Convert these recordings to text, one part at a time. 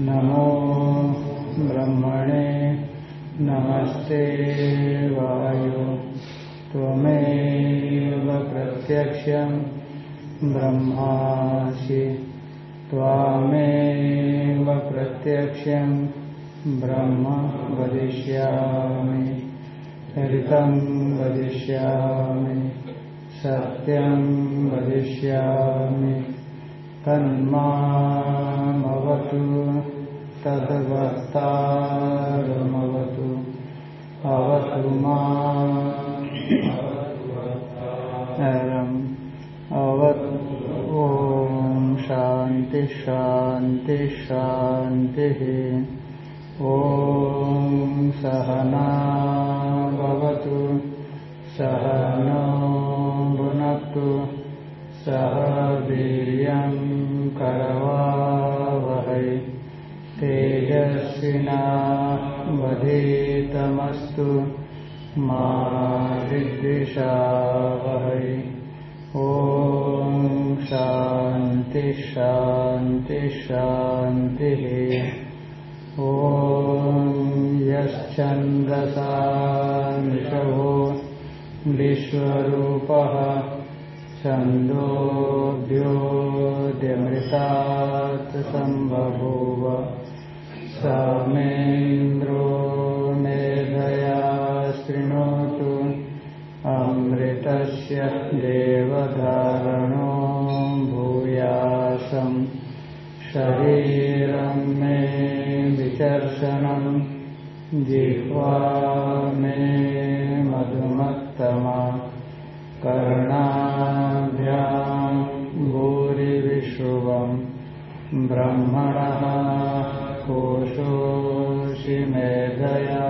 नमो ब्रह्मणे नमस्ते वायु। त्वमेव प्रत्यक्षं ब्रह्मासि त्वामेव प्रत्यक्षं ब्रह्म वदिष्यामि ऋतं वदिष्यामि सत्यं वदिष्यामि तन्मामवतु तद्वक्तारमवतु अवतु मारम् अवतु ॐ शान्ति शान्ति ॐ सहना भवतु सहनो भुनक्तु सह वीर्यं करवावहै। तेजस्विना वधीतमस्तु मा विद्विषावहै ॐ शान्ति शान्ति शान्तिः ॐ यश्चन्द्रसा निशवो विश्वरूपः छन्दोऽभ्योऽद्यमृतात् सम्बभूव समेन्द्रो मेधया शृणोतु अमृतस्य देवधारणो भूयासम् शरीरं मे विचर्षणम् जिह्वा मे मधुमत्तमा कर्णाभ्यां भूरिविश्रुवम् ब्रह्मणः कोशोऽसि मेधया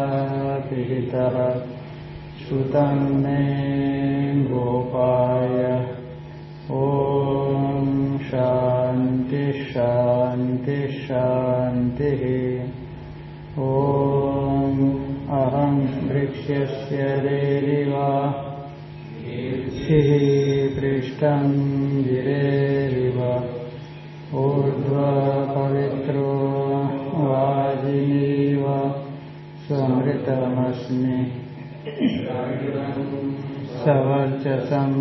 पिहितः श्रुतं मे श्रीपृष्ठं धिरेवि ऊर्ध्वपवित्रो वाजिनीव सुमृतमस्मि। सवर्चसम्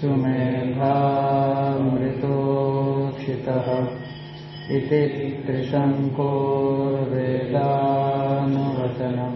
सुमेधामृतोक्षितः। इति कृषङ्को वेदानुवचनम्।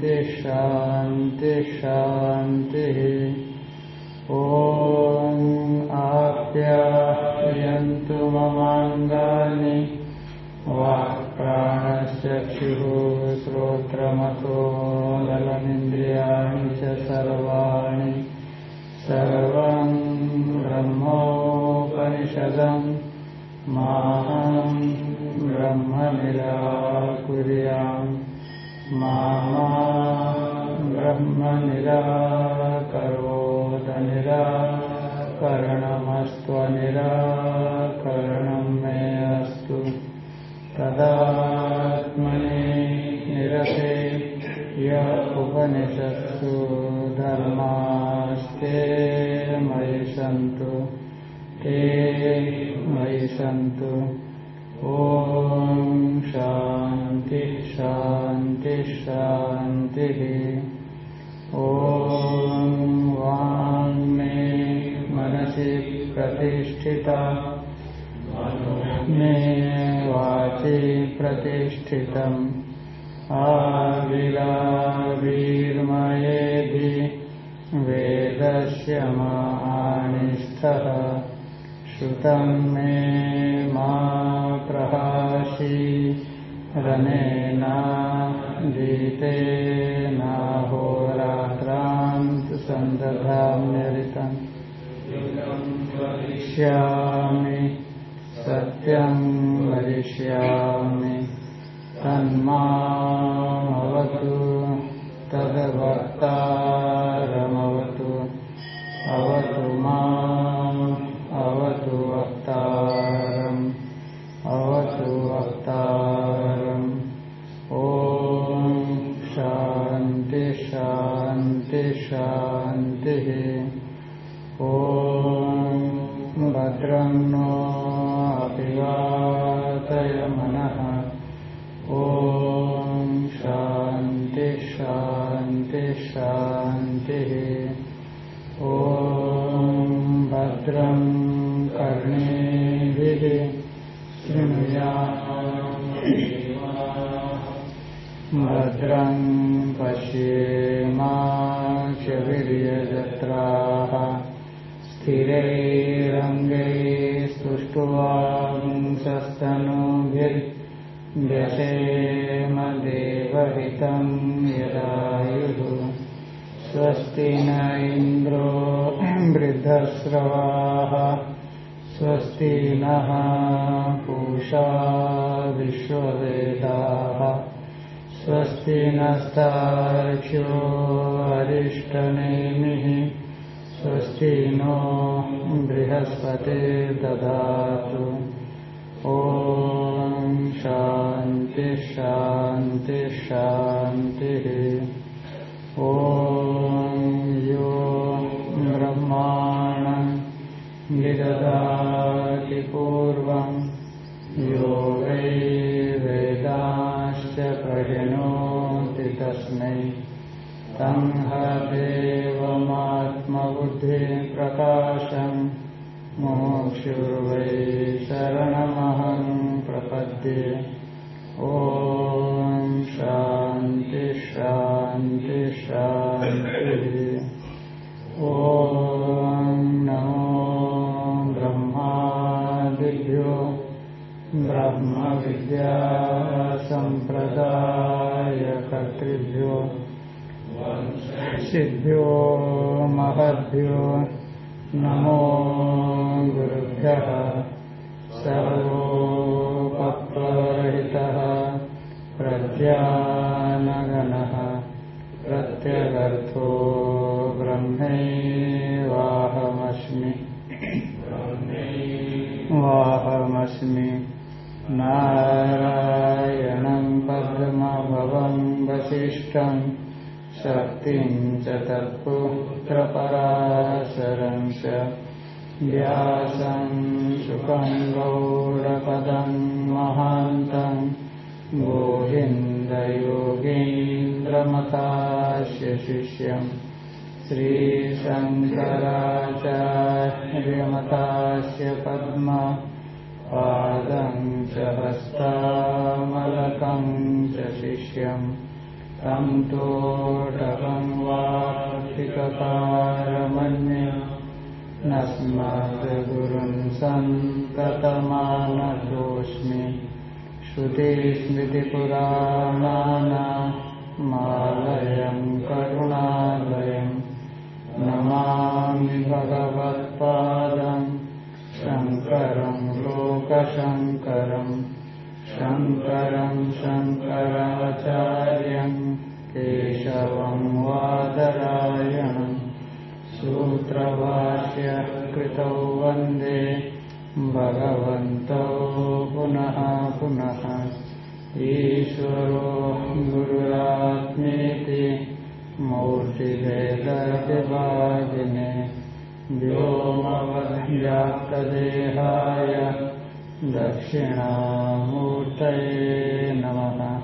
शान्ति शान्तिः ॐ ब्रह्मविद्यासम्प्रदायकर्तृभ्यो सिद्भ्यो महद्भ्यो नमो गुरुभ्यः च तत्पुत्रपराशरं च व्यासं सुखं गौडपदं महान्तं गोविन्दयोगीन्द्रमतास्य शिष्यम् श्रीशङ्कराचार्यमतास्य पद्मा पादं च हस्तामलकं च शिष्यम् तोटकं वार्तिककारमन्य नस्मद्गुरुं सन्ततमानतोऽस्मि श्रुतिस्मृतिपुराणानामालयं करुणालयं नमामि भगवत्पादं शङ्करं लोकशङ्करं शङ्करम् शङ्कराचार्यम् केशवम् वादरायणम् सूत्रभाष्य कृतौ वन्दे भगवन्तौ पुनः पुनः। ईश्वरो गुरुरात्मेति मूर्तिवेदरतिभागिने व्योमवद्याप्तदेहाय दक्षिणामूर्तये नमः।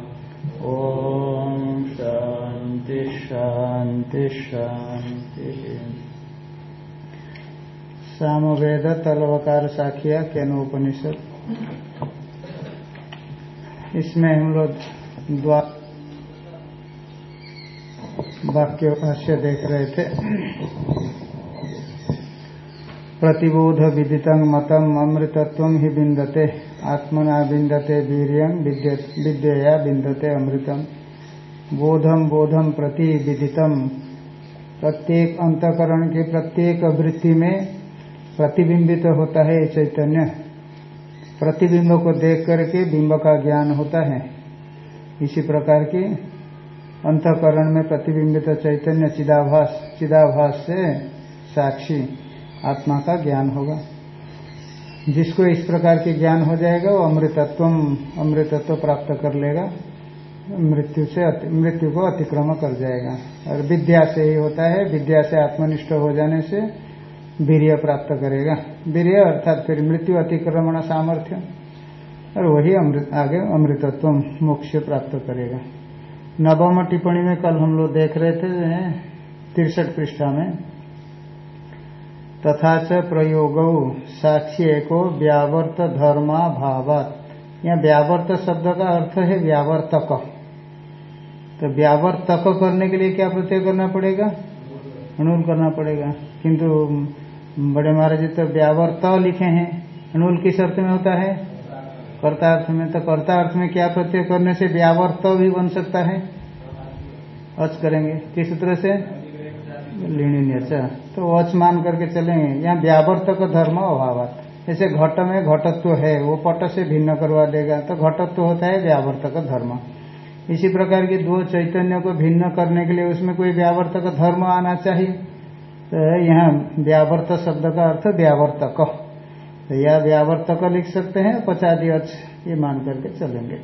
ॐ शान्ति शान्ति, शान्तिः। सामवेद तलवकार साखिया केनोपनिषद इसमें हम लोग द्वा वाक्य भाष्य देख रहे थे। प्रतिबोध विदितं मतम अमृतत्व ही बिंदते आत्मना बिंदते वीरियम विद्या बिंदते अमृतम। बोधम बोधम प्रति विदितम। प्रत्येक अंतकरण के प्रत्येक वृत्ति में प्रतिबिंबित तो होता है चैतन्य। प्रतिबिंब को देख करके बिंब का ज्ञान होता है। इसी प्रकार की अंतकरण में प्रतिबिंबित चैतन्य चिदाभास चिदाभास से साक्षी। आत्मा का ज्ञान होगा। जिसको इस प्रकार के ज्ञान हो जाएगा, वो अमृतत्व अमृतत्व प्राप्त कर लेगा। मृत्यु से मृत्यु को अतिक्रम कर जाएगा। और विद्या से ही होता है, विद्या से आत्मनिष्ठ हो जाने से वीर्य प्राप्त करेगा। वीर्य अर्थात फिर मृत्यु अतिक्रमण सामर्थ्य। और वही अमृत, आगे अमृतत्व मोक्ष प्राप्त करेगा। नवम टिप्पणी में कल हम लोग देख रहे थे तिरसठ पृष्ठा में। तथा च प्रयोग साक्ष्य को व्यावर्त धर्मा भावत। यहाँ व्यावर्त शब्द का अर्थ है व्यावर्तक। तो व्यावर्तक करने के लिए क्या प्रत्यय करना पड़ेगा? अनुल करना पड़ेगा। किंतु बड़े महाराज जी तो व्यावर्त लिखे हैं। अनुल किस अर्थ में होता है? कर्ता अर्थ में। तो कर्ता अर्थ में क्या प्रत्यय करने से व्यावर्त भी बन सकता है? अच करेंगे। किस सूत्र से? अच्छा तो अच मान करके चलेंगे यहाँ व्यावर्तक धर्म अभाव जैसे घट में घटत्व है, वो पट से भिन्न करवा देगा तो घटत्व होता है व्यावर्तक धर्म। इसी प्रकार की दो चैतन्य को भिन्न करने के लिए उसमें कोई व्यावर्तक धर्म आना चाहिए। तो यहाँ व्यावर्त शब्द का अर्थ व्यावर्तक। तो यह व्यावर्तक लिख सकते हैं पचादी अच ये मान करके चलेंगे।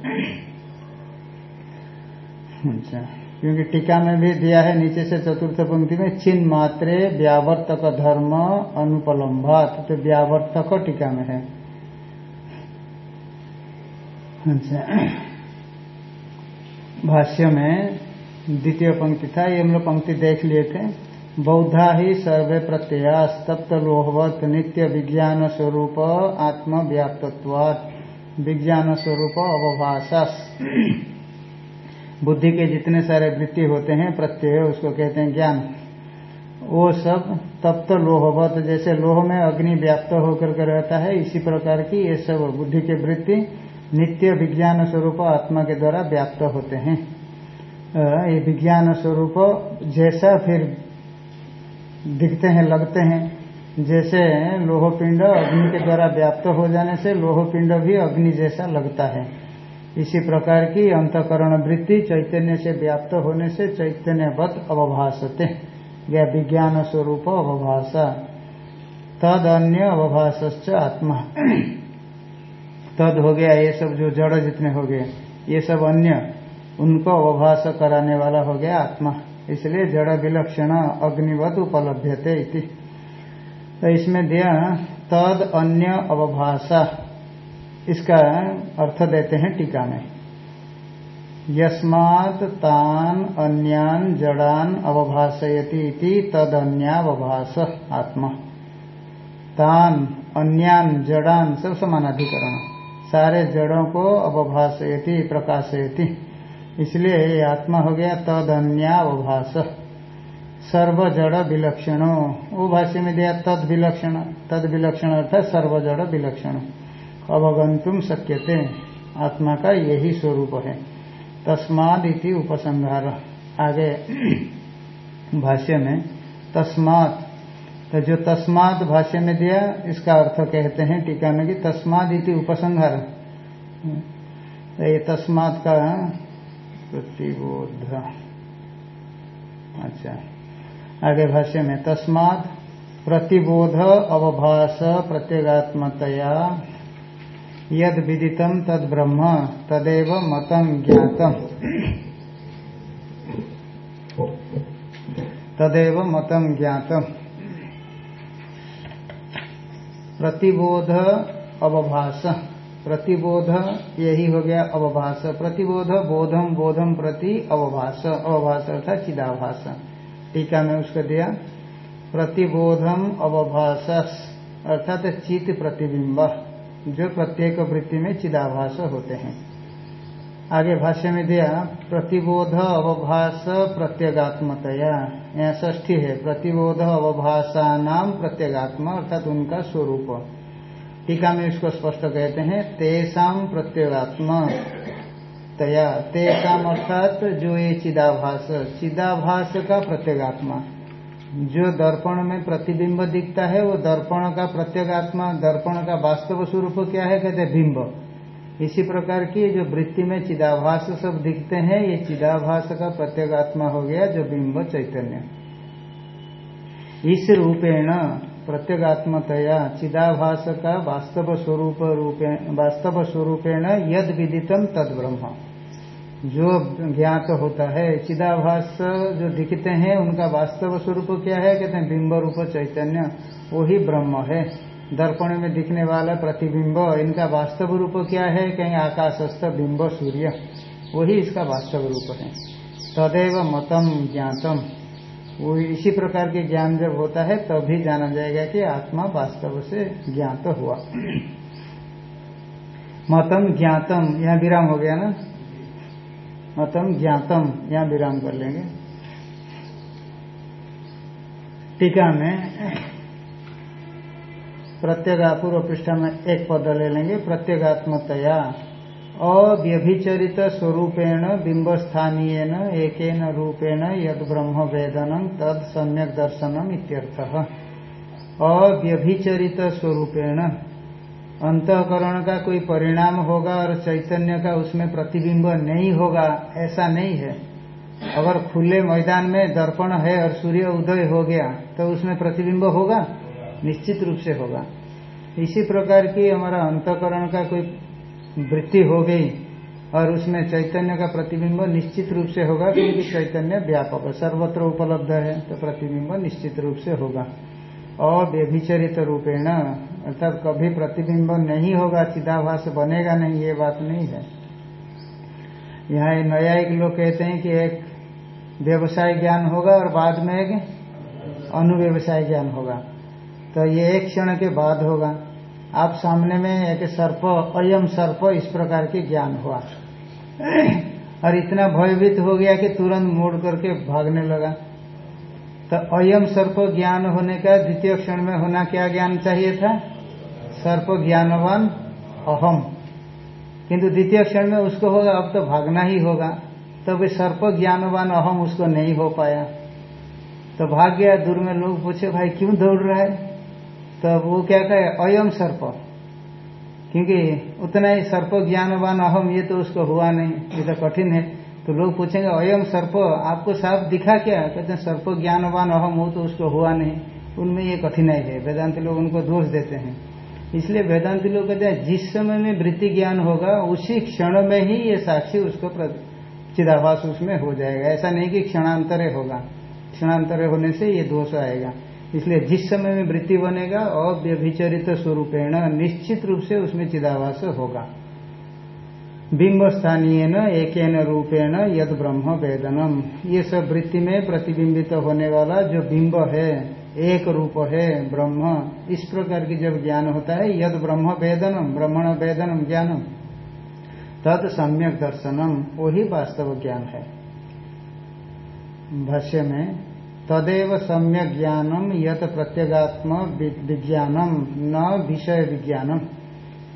अच्छा। क्योंकि टीका में भी दिया है नीचे से चतुर्थ पंक्ति में चिन्ह मात्रे व्यावर्तक धर्म अनुपलम्भात तो व्यावर्तक टीका में है। अच्छा। भाष्य में द्वितीय पंक्ति था, ये हम लोग पंक्ति देख लिए थे। बौद्धा ही सर्वे प्रत्ययास तप्त लोहवत नित्य विज्ञान स्वरूप आत्म व्याप्तत्वात् विज्ञान स्वरूप अवभाषास बुद्धि के जितने सारे वृत्ति होते हैं, प्रत्यय, उसको कहते हैं ज्ञान। वो सब तप्त लोहवत, जैसे लोह में अग्नि व्याप्त होकर के रहता है, इसी प्रकार की ये सब बुद्धि के वृत्ति नित्य विज्ञान स्वरूप आत्मा के द्वारा व्याप्त होते हैं। ये विज्ञान स्वरूप जैसा फिर दिखते हैं, लगते हैं, जैसे लोह पिंड अग्नि के द्वारा व्याप्त हो जाने से लोहपिंड भी अग्नि जैसा लगता है। इसी प्रकार की अंतकरण वृत्ति चैतन्य से व्याप्त होने से चैतन्यवत अवभाषते या विज्ञान स्वरूप अवभाषा तद अन्य अवभाष आत्मा। तद हो गया, ये सब जो जड़ जितने हो गए, ये सब अन्य, उनको अवभाष कराने वाला हो गया आत्मा। इसलिए जड़ विलक्षण अग्निवत उपलब्धते तो इसमें दिया तद अन्य अवभाषा इसका अर्थ देते हैं टीका में। यस्मात् तान अन्यान जड़ान अवभाषयती तद अन्यावभाष आत्मा। तान अन्यान जड़ान सब समानाधिकरण सारे जड़ों को अवभाषयती प्रकाशयती। इसलिए ये आत्मा हो गया तद अन्यावभाष सर्व जड़ विलक्षणों। वो भाष्य में दिया तद विलक्षण तद विलक्षण अर्थात सर्व जड़ विलक्षण। अवगंतुम शक्यते। आत्मा का यही स्वरूप है। तस्माद इति उपसंहार। आगे भाष्य में, तस्मात। तो जो तस्मात भाष्य में दिया, इसका अर्थ कहते हैं टीका में कि तस्माद इति उपसंहार। तो ये तस्मात का प्रतिबोध। अच्छा। आगे भाष्य में, तस्मात प्रतिबोध अवभाष प्रत्येगात्मतया। यद विदितम तद ब्रह्म, तदेव मतम ज्ञातम। तदेव मतम ज्ञातम। प्रतिबोध अवभाष प्रतिबोध यही हो गया अवभाष प्रतिबोध बोधम बोधम प्रति अवभाष अवभाष अर्थात चिदाभाष टीका में उसको दिया। प्रतिबोधम अवभाष अर्थात चित प्रतिबिंब। जो प्रत्येक वृत्ति में चिदाभास होते हैं। आगे भाष्य में दिया, प्रतिबोध अवभाष प्रत्यगात्मतया। यहाँ ष्ठी है, प्रतिबोध अवभाषा नाम प्रत्यगात्म, अर्थात उनका स्वरूप। टीका में इसको स्पष्ट कहते हैं, तेसाम प्रत्येगात्मा। तया, तेसाम अर्थात जो ये चिदाभास चिदाभास का प्रत्येगात्मा। जो दर्पण में प्रतिबिंब दिखता है, वो दर्पण का प्रत्येगात्मा, दर्पण का वास्तव स्वरूप क्या है? कहते बिंब। इसी प्रकार की जो वृत्ति में चिदाभास सब दिखते हैं, ये चिदाभास का प्रत्येगात्मा हो गया जो बिंब चैतन्य। इस रूपेण प्रत्येगात्मतया चिदाभास का वास्तव स्वरूप वास्तव स्वरूपेण यद विदितम तद ब्रह्म जो ज्ञात होता है, चिदाभास जो दिखते हैं, उनका वास्तव स्वरूप क्या है? कहते हैं, बिंब रूप चैतन्य, वही ब्रह्म है। दर्पण में दिखने वाला प्रतिबिंब, इनका वास्तव रूप क्या है? कहीं, आकाशस्थ बिंब सूर्य। वही इसका वास्तव रूप है। तदेव मतम ज्ञातम। वो इसी प्रकार के ज्ञान जब होता है, तभी तो जाना जाएगा कि आत्मा वास्तव से ज्ञात हुआ। मतम ज्ञातम। यहाँ विराम हो गया ना? मतम ज्ञातम, यहाँ विराम कर लेंगे। टीका में प्रत्येगा पूर्व पृष्ठ में एक पद ले लेंगे, प्रत्येगात्मतया। अव्यभिचरित स्वरूपेण बिंब स्थानीय एक रूपेण यद ब्रह्म वेदनम तद सम्यक दर्शनम इत्यर्थ। अव्यभिचरित स्वरूपेण। अंतकरण का कोई परिणाम होगा और चैतन्य का उसमें प्रतिबिंब नहीं होगा, ऐसा नहीं है। अगर खुले मैदान में दर्पण है और सूर्य उदय हो गया तो उसमें प्रतिबिंब होगा? निश्चित रूप से होगा। इसी प्रकार की हमारा अंतकरण का कोई वृत्ति हो गई और उसमें चैतन्य का प्रतिबिंब निश्चित रूप से होगा, क्योंकि चैतन्य व्यापक सर्वत्र उपलब्ध है तो प्रतिबिंब निश्चित रूप से होगा। अव्यभिचरित रूपेण अर्थात कभी प्रतिबिंब नहीं होगा चिदाभास बनेगा नहीं, ये बात नहीं है। यहाँ नया एक लोग कहते हैं कि एक व्यवसाय ज्ञान होगा और बाद में एक अनुव्यवसाय ज्ञान होगा। तो ये एक क्षण के बाद होगा। आप सामने में एक सर्प, अयम सर्प इस प्रकार के ज्ञान हुआ। और इतना भयभीत हो गया कि तुरंत मोड़ करके भागने लगा। तो अयम सर्प ज्ञान होने का, द्वितीय क्षण में होना क्या ज्ञान चाहिए था? सर्प ज्ञानवान अहम। किंतु द्वितीय क्षण में उसको होगा, अब तो भागना ही होगा। तब तो सर्प ज्ञानवान अहम उसको नहीं हो पाया। तो भाग गया, दूर में लोग पूछे, भाई, क्यों दौड़ रहा है? तो वो क्या कहे, अयम सर्प। क्योंकि उतना ही सर्प ज्ञानवान अहम, ये तो उसको हुआ नहीं, ये तो कठिन है। तो लोग पूछेंगे, अयम सर्प, आपको साफ़ दिखा क्या? कहते हैं सर्प ज्ञानवान अहम हो तो उसको हुआ नहीं। उनमें ये कठिनाई है, वेदांत लोग उनको दोष देते हैं। इसलिए वेदांत लोग कहते हैं, जिस समय में वृत्ति ज्ञान होगा, उसी क्षण में ही ये साक्षी उसको चिदाभास उसमें हो जाएगा। ऐसा नहीं कि क्षणांतरे होगा। क्षणांतरे होने से ये दोष आएगा। इसलिए जिस समय में वृत्ति बनेगा, अव्यभिचरित स्वरूपेण निश्चित रूप से उसमें चिदावास होगा। बिंब स्थानीय न एक रूपेण यद ब्रह्म वेदनम। ये सब वृत्ति में प्रतिबिंबित होने वाला जो बिंब है एक रूप है ब्रह्म। इस प्रकार की जब ज्ञान होता है, यद ब्रह्म वेदनम, ब्रह्मण वेदनम ज्ञानम। तद सम्यक दर्शनम, वही वास्तव ज्ञान है। भाष्य में, तदेव सम्यक ज्ञानम, यत प्रत्यगात्म विज्ञानम, न विषय विज्ञानम।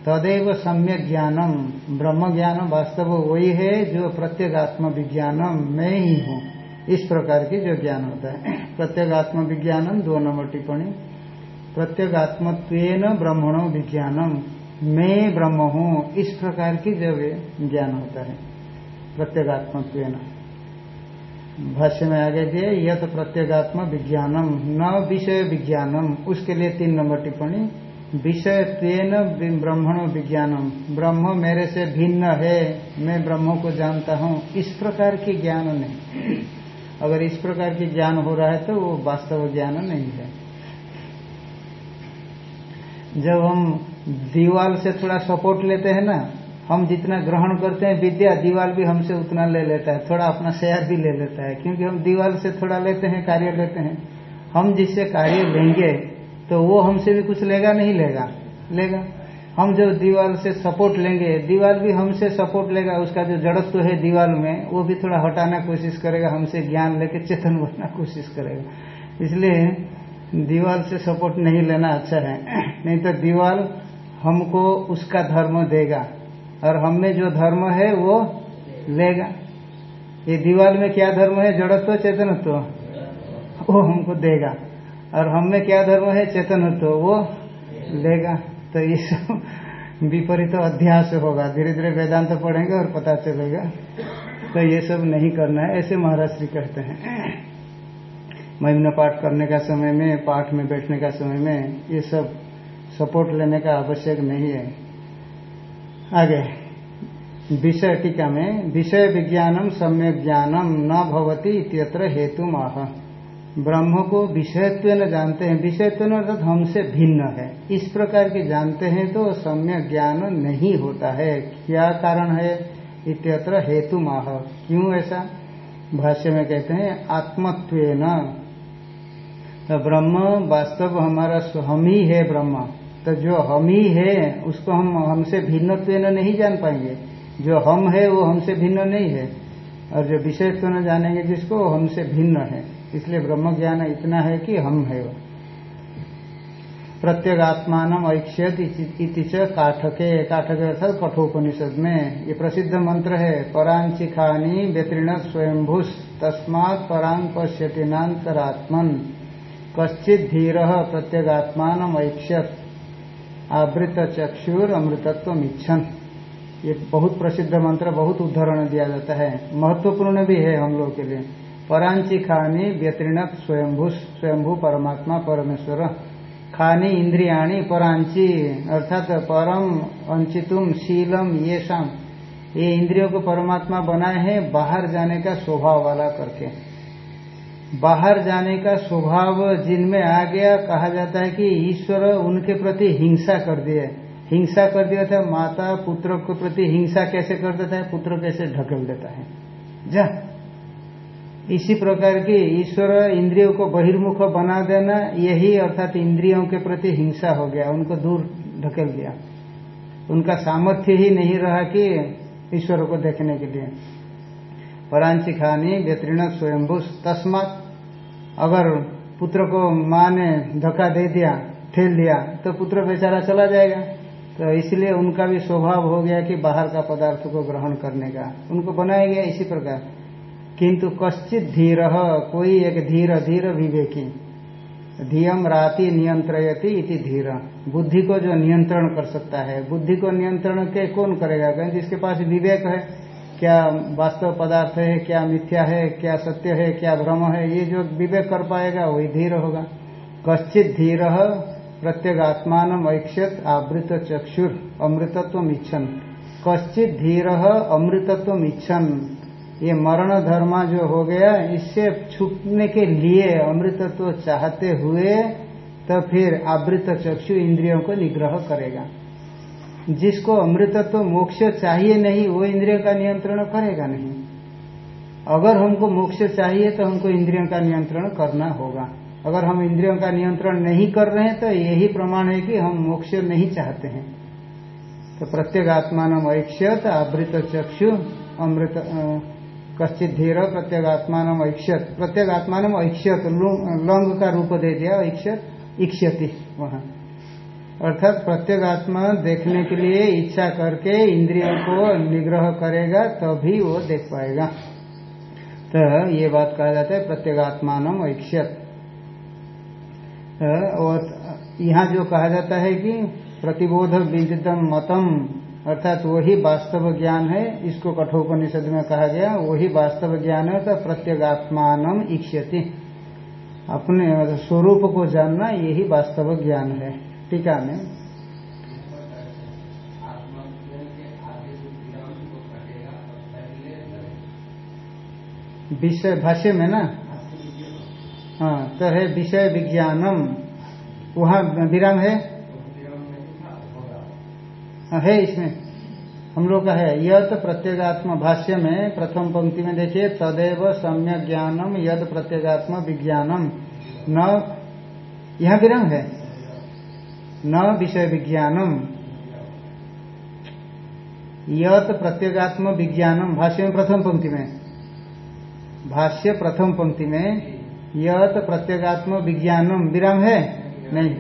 तदेव सम्यक ज्ञानम, ब्रह्म ज्ञान वास्तव वही है जो प्रत्यगात्म विज्ञानम मैं ही हूँ। इस प्रकार की जो ज्ञान होता है। प्रत्यगात्म विज्ञानम दो नंबर टिप्पणी। प्रत्यगात्म ब्रह्मणो विज्ञानम। मैं ब्रह्म हूँ। इस प्रकार की जो ज्ञान होता है। प्रत्यगात्म भाष्य में आगे दिए यथ प्रत्येगात्म विज्ञानम, न विषय विज्ञानम। उसके लिए तीन नंबर टिप्पणी। विषय तेन ब्रह्मण विज्ञानम। ब्रह्म मेरे से भिन्न है। मैं ब्रह्म को जानता हूँ। इस प्रकार की ज्ञान नहीं। अगर इस प्रकार की ज्ञान हो रहा है तो वो वास्तव ज्ञान नहीं है। जब हम दीवाल से थोड़ा सपोर्ट लेते हैं ना, हम जितना ग्रहण करते हैं विद्या, दीवाल भी हमसे उतना ले लेता है, थोड़ा अपना शेयर भी ले लेता है, क्योंकि हम दीवाल से थोड़ा लेते हैं, कार्य लेते हैं। हम जिससे कार्य लेंगे तो वो हमसे भी कुछ लेगा, नहीं लेगा? लेगा। हम जो दीवार से सपोर्ट लेंगे, दीवार भी हमसे सपोर्ट लेगा, उसका जो जड़त्व है दीवार में, वो भी थोड़ा हटाना कोशिश करेगा, हमसे ज्ञान लेके चेतन बनना कोशिश करेगा। इसलिए दीवार से सपोर्ट नहीं लेना अच्छा है। नहीं तो दीवार हमको उसका धर्म देगा, और हम जो धर्म है वो लेगा। ये दीवार में क्या धर्म है? जड़त्व, चेतनत्व? वो हमको देगा। और हम क्या धर्म है? चेतनत्व। वो लेगा। तो ये सब विपरीत अध्यास होगा। धीरे धीरे वेदांत पढ़ेंगे और पता चलेगा। तो ये सब नहीं करना है, ऐसे महाराज श्री कहते हैं। महिमन पाठ करने का समय में, पाठ में बैठने का समय में ये सब सपोर्ट लेने का आवश्यक नहीं है। आगे, विषय टीका में, विषय विज्ञानम सम्यक ज्ञानम न भवती इत्यत्र हेतु माह ब्रह्म को विषयत्व जानते हैं। विषयत्व अर्थात हमसे भिन्न है। इस प्रकार की जानते हैं तो सम्यक ज्ञान नहीं होता है। क्या कारण है? इत्यत्र हेतु माह क्यों ऐसा? भाष्य में कहते हैं आत्मत्व तो ब्रह्म वास्तव हमारा हम ही है ब्रह्म। तो जो हम ही है उसको हम हमसे भिन्नत्व नहीं जान पाएँगे। जो हम है, वो हमसे भिन्न नहीं है। और जो विषयत्व न जानेंगे, जिसको हमसे भिन्न है। इसलिए ब्रह्म ज्ञान इतना है कि हम है। प्रत्येगात्मान ऐक्ष्यत इतिच काठके, काठक अर्थात कठोपनिषद में ये प्रसिद्ध मंत्र है परांची खानी व्यतीर्ण स्वयंभूष तस्मात् परांग पश्यति नातरात्मन कश्चित धीर प्रत्येगात्मान ऐक्ष्यत। आवृत चक्षुर अमृतत्व इच्छन। ये बहुत प्रसिद्ध मंत्र, बहुत उदाहरण दिया जाता है। महत्वपूर्ण भी है हम लोग के लिए। परांची खानी व्यतीर्णत स्वयंभू स्वयंभू परमात्मा, परमेश्वर। खानी इंद्रियाणी परांची अर्थात परम अंचितुम शीलम ये शाम ये इंद्रियों को परमात्मा बनाए हैं, बाहर जाने का स्वभाव वाला करके। बाहर जाने का स्वभाव जिनमें आ गया, कहा जाता है कि ईश्वर उनके प्रति हिंसा कर दिए। हिंसा कर दिया था माता, पुत्र के प्रति हिंसा कैसे कर देता है पुत्र कैसे ढकेल देता है? जा। इसी प्रकार की ईश्वर इंद्रियों को बहिर्मुख बना देना, यही अर्थात इंद्रियों के प्रति हिंसा हो गया, उनको दूर ढकेल दिया। उनका सामर्थ्य ही नहीं रहा कि ईश्वर को देखने के लिए। परांची खानी, व्यतीर्ण स्वयंभू, तस्मात अगर पुत्र को माँ ने धक्का दे दिया, ठेल दिया तो पुत्र बेचारा चला जाएगा। तो इसलिए उनका भी स्वभाव हो गया कि बाहर का पदार्थ को ग्रहण करने का। उनको बनाया गया इसी प्रकार। किंतु कश्चित धीर, कोई एक धीर धीर विवेकी। धियम राति नियंत्रयति इति धीर। बुद्धि को जो नियंत्रण कर सकता है, बुद्धि को नियंत्रण के कौन करेगा? कहीं जिसके पास विवेक है, क्या वास्तव पदार्थ है, क्या मिथ्या है, क्या सत्य है, क्या भ्रम है, ये जो विवेक कर पाएगा, वही धीर होगा। कश्चित धीर प्रत्येक प्रत्येगात्मान ऐक्षत आवृत चक्षुर अमृतत्व इच्छन कश्चित धीर अमृतत्व इच्छन ये मरण धर्मा जो हो गया, इससे छुपने के लिए अमृतत्व तो चाहते हुए तो फिर आवृत चक्षु इंद्रियों को निग्रह करेगा। जिसको अमृतत्व तो मोक्ष चाहिए नहीं, वो इंद्रियों का नियंत्रण करेगा नहीं। अगर हमको मोक्ष चाहिए तो हमको इंद्रियों का नियंत्रण करना होगा। अगर हम इंद्रियों का नियंत्रण नहीं कर रहे हैं तो यही प्रमाण है कि हम मोक्ष नहीं चाहते हैं। तो प्रत्येगात्मान ऐक्ष्यत आवृत चक्षु, अमृत कश्चित धीर प्रत्येगात्मान ऐक्षत प्रत्येगात्मान ऐक्षत लंग का रूप दे दिया ऐक्षत इक्षति वहाँ। अर्थात प्रत्येगात्मा देखने के लिए इच्छा करके इंद्रियों को निग्रह करेगा, तभी वो देख पाएगा। तो ये बात कहा जाता है, प्रत्येगात्मान ऐक्षत और यहाँ जो कहा जाता है कि प्रतिबोध विदितम मतम अर्थात वही वास्तव ज्ञान है, इसको कठोपनिषद में कहा गया, वही वास्तव ज्ञान है तो प्रत्येगात्मान इक्षति अपने स्वरूप को जानना यही वास्तव ज्ञान है। टीका में विषय, भाष्य में ना? हाँ तो है विषय विज्ञानम। वहाँ विराम है? हाँ, है इसमें। हम लोग का है। यद प्रत्येगात्म भाष्य में प्रथम पंक्ति में देखिए तदेव सम्य ज्ञानम यद प्रत्येगात्म विज्ञानम। न यह विरम है। न विषय विज्ञानम। यत प्रत्येगात्म विज्ञानम भाष्य में प्रथम पंक्ति में। भाष्य प्रथम पंक्ति में यत प्रत्येगात्म विज्ञानम विराम है? नहीं।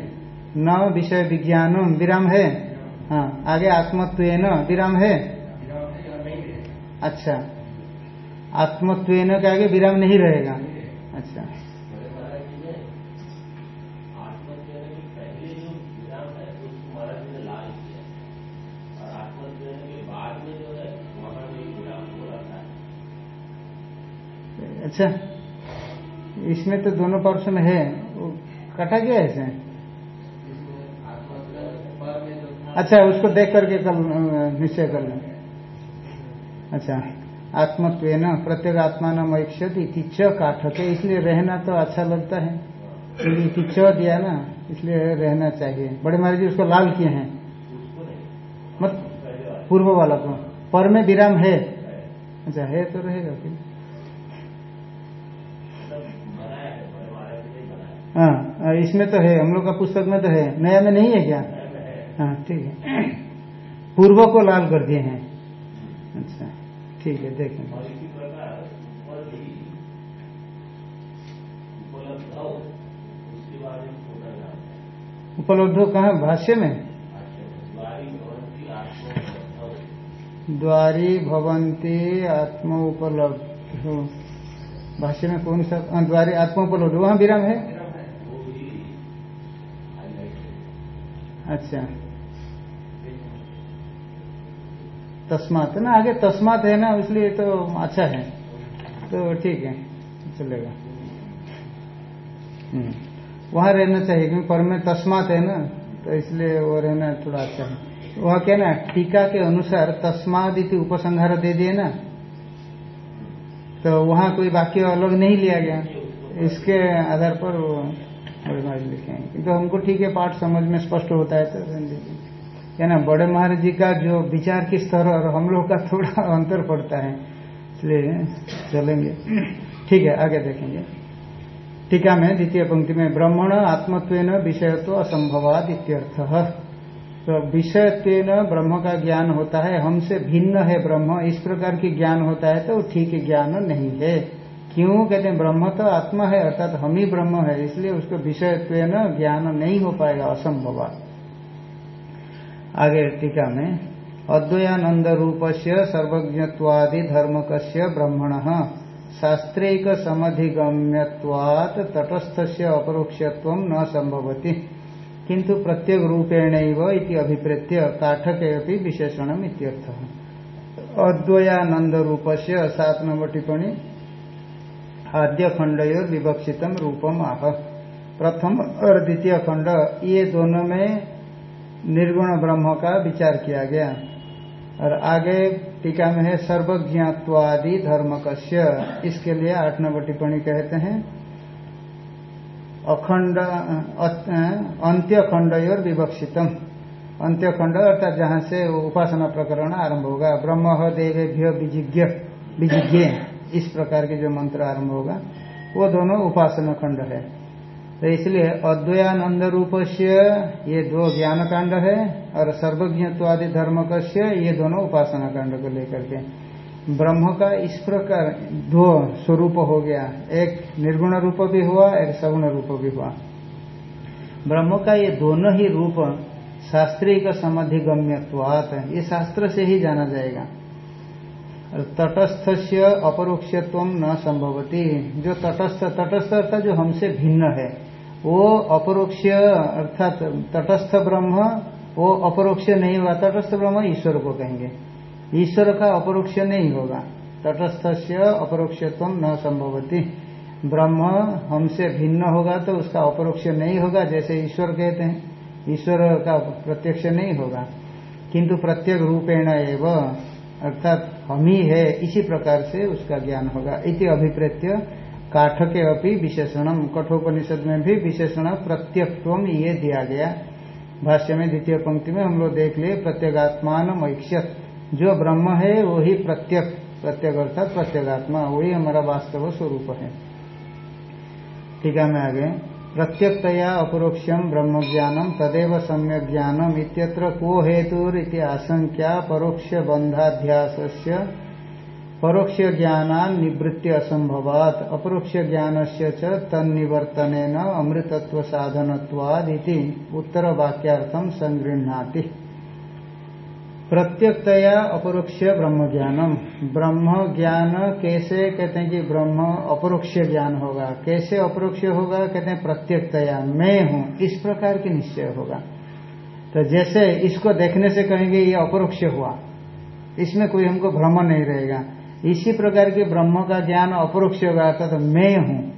न विषय विज्ञानम विराम है। हाँ आगे आत्मत्व विराम है? अच्छा। आत्मत्व के आगे विराम नहीं रहेगा। अच्छा। अच्छा। इसमें तो दोनों पार्श्व में है कटा गया है इसे अच्छा उसको देख करके कल निश्चय कर लें। अच्छा आत्मत्व न प्रत्येक आत्मा न मैक्षत इति च काठक इसलिए रहना तो अच्छा लगता है। इति च दिया ना, इसलिए रहना चाहिए। बड़े महाराज जी उसको लाल किए हैं। मत, पूर्व वाला को पर में विराम है। अच्छा है तो रहेगा फिर। हाँ इसमें तो है, हम लोग का पुस्तक में तो है। नया में नहीं है क्या? हाँ ठीक है। पूर्व को लाल कर दिए हैं। अच्छा ठीक है देखें। उपलब्ध कहा? भाष्य में? द्वारी भवंती आत्म उपलब्ध भाष्य में कौन सा? द्वारी आत्म उपलब्ध वहाँ विराम है। अच्छा। तस्मात ना? आगे तस्मात है ना, इसलिए तो अच्छा है। तो ठीक है, चलेगा। हम्म। वहाँ रहना चाहिए, क्योंकि पर में तस्मात है ना तो इसलिए वो रहना थोड़ा अच्छा है। वह क्या ना, टीका के अनुसार तस्माद इति उपसंहार दे दिए ना तो वहाँ कोई वाक्य अलग नहीं लिया गया। इसके आधार पर वो लिखे हैं। तो हमको ठीक है, पाठ समझ में स्पष्ट होता है तो क्या ना, बड़े महाराज जी का जो विचार की स्तर और हम लोग का थोड़ा अंतर पड़ता है, इसलिए चलेंगे। ठीक है, आगे देखेंगे। टीका में द्वितीय पंक्ति में, ब्राह्मण आत्मत्व विषयत्व असंभवाद इत्यर्थ। तो विषयत्व ब्रह्म का ज्ञान होता है, हमसे भिन्न है ब्रह्म, इस प्रकार की ज्ञान होता है तो ठीक ज्ञान नहीं है। क्यों? कहते हैं, ब्रह्म तो आत्मा है, अर्थात हम ही ब्रह्म है, इसलिए उसको विषयत्व ज्ञान नहीं हो पाएगा, असंभवाद। आगे टीका में अद्वयानंद रूप से सर्वज्ञत्वादि धर्मक ब्रह्मण शास्त्रिक समधिगम्यवात तटस्थ से अपरोक्षत्व न संभवती किंतु प्रत्येक रूपेण अभिप्रेत्य काठके विशेषण अद्वयानंद रूप से सात नंबर टिप्पणी आद्य खंड विवक्षित रूपम आह। प्रथम और द्वितीय खंड, ये दोनों में निर्गुण ब्रह्म का विचार किया गया। और आगे टीका में है, सर्वज्ञात्वादि धर्म कश्य इसके लिए आठ नंबर टिप्पणी कहते हैं, अखंड अंत्य खंड और विवक्षितम। अंत्य खंड अर्थात जहाँ से उपासना प्रकरण आरंभ होगा। ब्रह्म देवेभ्य विजिज्ञ विजिज्ञ। इस प्रकार के जो मंत्र आरंभ होगा, वो दोनों उपासना खंड है। तो इसलिए अद्वयानंद रूप से ये दो ज्ञान कांड है और सर्वज्ञत्वादि धर्म कश्य ये दोनों उपासना कांड को लेकर के। ब्रह्म का इस प्रकार दो स्वरूप हो गया। एक निर्गुण रूप भी हुआ, एक सगुण रूप भी हुआ। ब्रह्म का ये दोनों ही रूप शास्त्रीय का समधिगम्यवात ये शास्त्र से ही जाना जाएगा। तटस्थ से अपरोक्षत्व न संभवती। जो तटस्थ तटस्थ अर्थात जो हमसे भिन्न है। वो अपरोक्ष अर्थात तटस्थ ब्रह्म, वो अपरोक्ष नहीं हुआ, तटस्थ ब्रह्म ईश्वर को कहेंगे। ईश्वर का अपरोक्ष नहीं होगा। तटस्थ से अपरोक्षत्व न संभवती। ब्रह्म हमसे भिन्न होगा तो उसका अपरोक्ष नहीं होगा, जैसे ईश्वर कहते हैं। ईश्वर का प्रत्यक्ष नहीं होगा। किंतु प्रत्येक रूपेण एवं, अर्थात हम ही है, इसी प्रकार से उसका ज्ञान होगा। इति अभिप्रेत्य काठ के अपनी विशेषणम कठोपनिषद में भी विशेषण प्रत्यक्व ये दिया गया। भाष्य में द्वितीय पंक्ति में हम लोग देख लिए, प्रत्येगात्मान मैक्षत जो ब्रह्म है, वही प्रत्यक। प्रत्येक अर्थात प्रत्येगात्मा, वही हमारा वास्तव स्वरूप है। ठीक है, मैं आगे। प्रत्यक्तया अपरोक्षम ब्रह्म ज्ञानम तदेव सम्यक ज्ञानम इत्यत्र को हेतुर आशंक्या परोक्ष बंधाध्यास परोक्ष ज्ञान निवृत्ति असंभवात, अपरोक्ष ज्ञान से तन्निवर्तन अमृतत्व साधनवादी उत्तर वाक्यार्थम संगृहती प्रत्यक्तया अपरोक्ष ब्रह्म ज्ञानम ब्रह्म ज्ञान कैसे कहते हैं कि ब्रह्म अपरोक्ष ज्ञान होगा? कैसे अपरोक्ष होगा? कहते हैं प्रत्यक्तया, मैं हूँ, इस प्रकार की निश्चय होगा। तो जैसे इसको देखने से कहेंगे, ये अपरोक्ष हुआ। इसमें कोई हमको भ्रम नहीं रहेगा। इसी प्रकार के ब्रह्म का ज्ञान अपरोक्ष होगा, अर्थात तो मैं हूँ।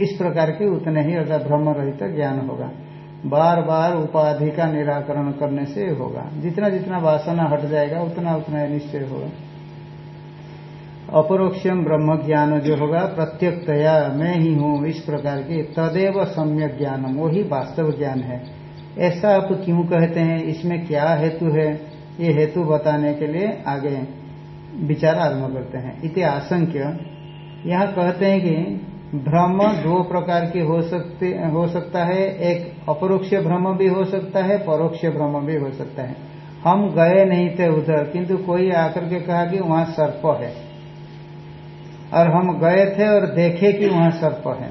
इस प्रकार के उतने ही अर्थात ब्रह्म रहित ज्ञान होगा। बार बार उपाधि का निराकरण करने से होगा। जितना जितना वासना हट जाएगा, उतना उतना निश्चय होगा। अपरोक्षम ब्रह्म ज्ञान जो होगा, प्रत्यक्तया मैं ही हूँ, इस प्रकार की तदेव सम्यक ज्ञानम वो ही वास्तव ज्ञान है। ऐसा आप क्यों कहते हैं? इसमें क्या हेतु है? ये हेतु बताने के लिए आगे विचार आरंभ करते हैं। इति आशंक्य। यहाँ कहते हैं कि भ्रम दो प्रकार की हो सकती, हो सकता है। एक अपरोक्ष भ्रम भी हो सकता है, परोक्ष भ्रम भी हो सकता है। हम गए नहीं थे उधर, किंतु कोई आकर के कहा कि वहाँ सर्प है। और हम गए थे और देखे कि वहाँ सर्प है।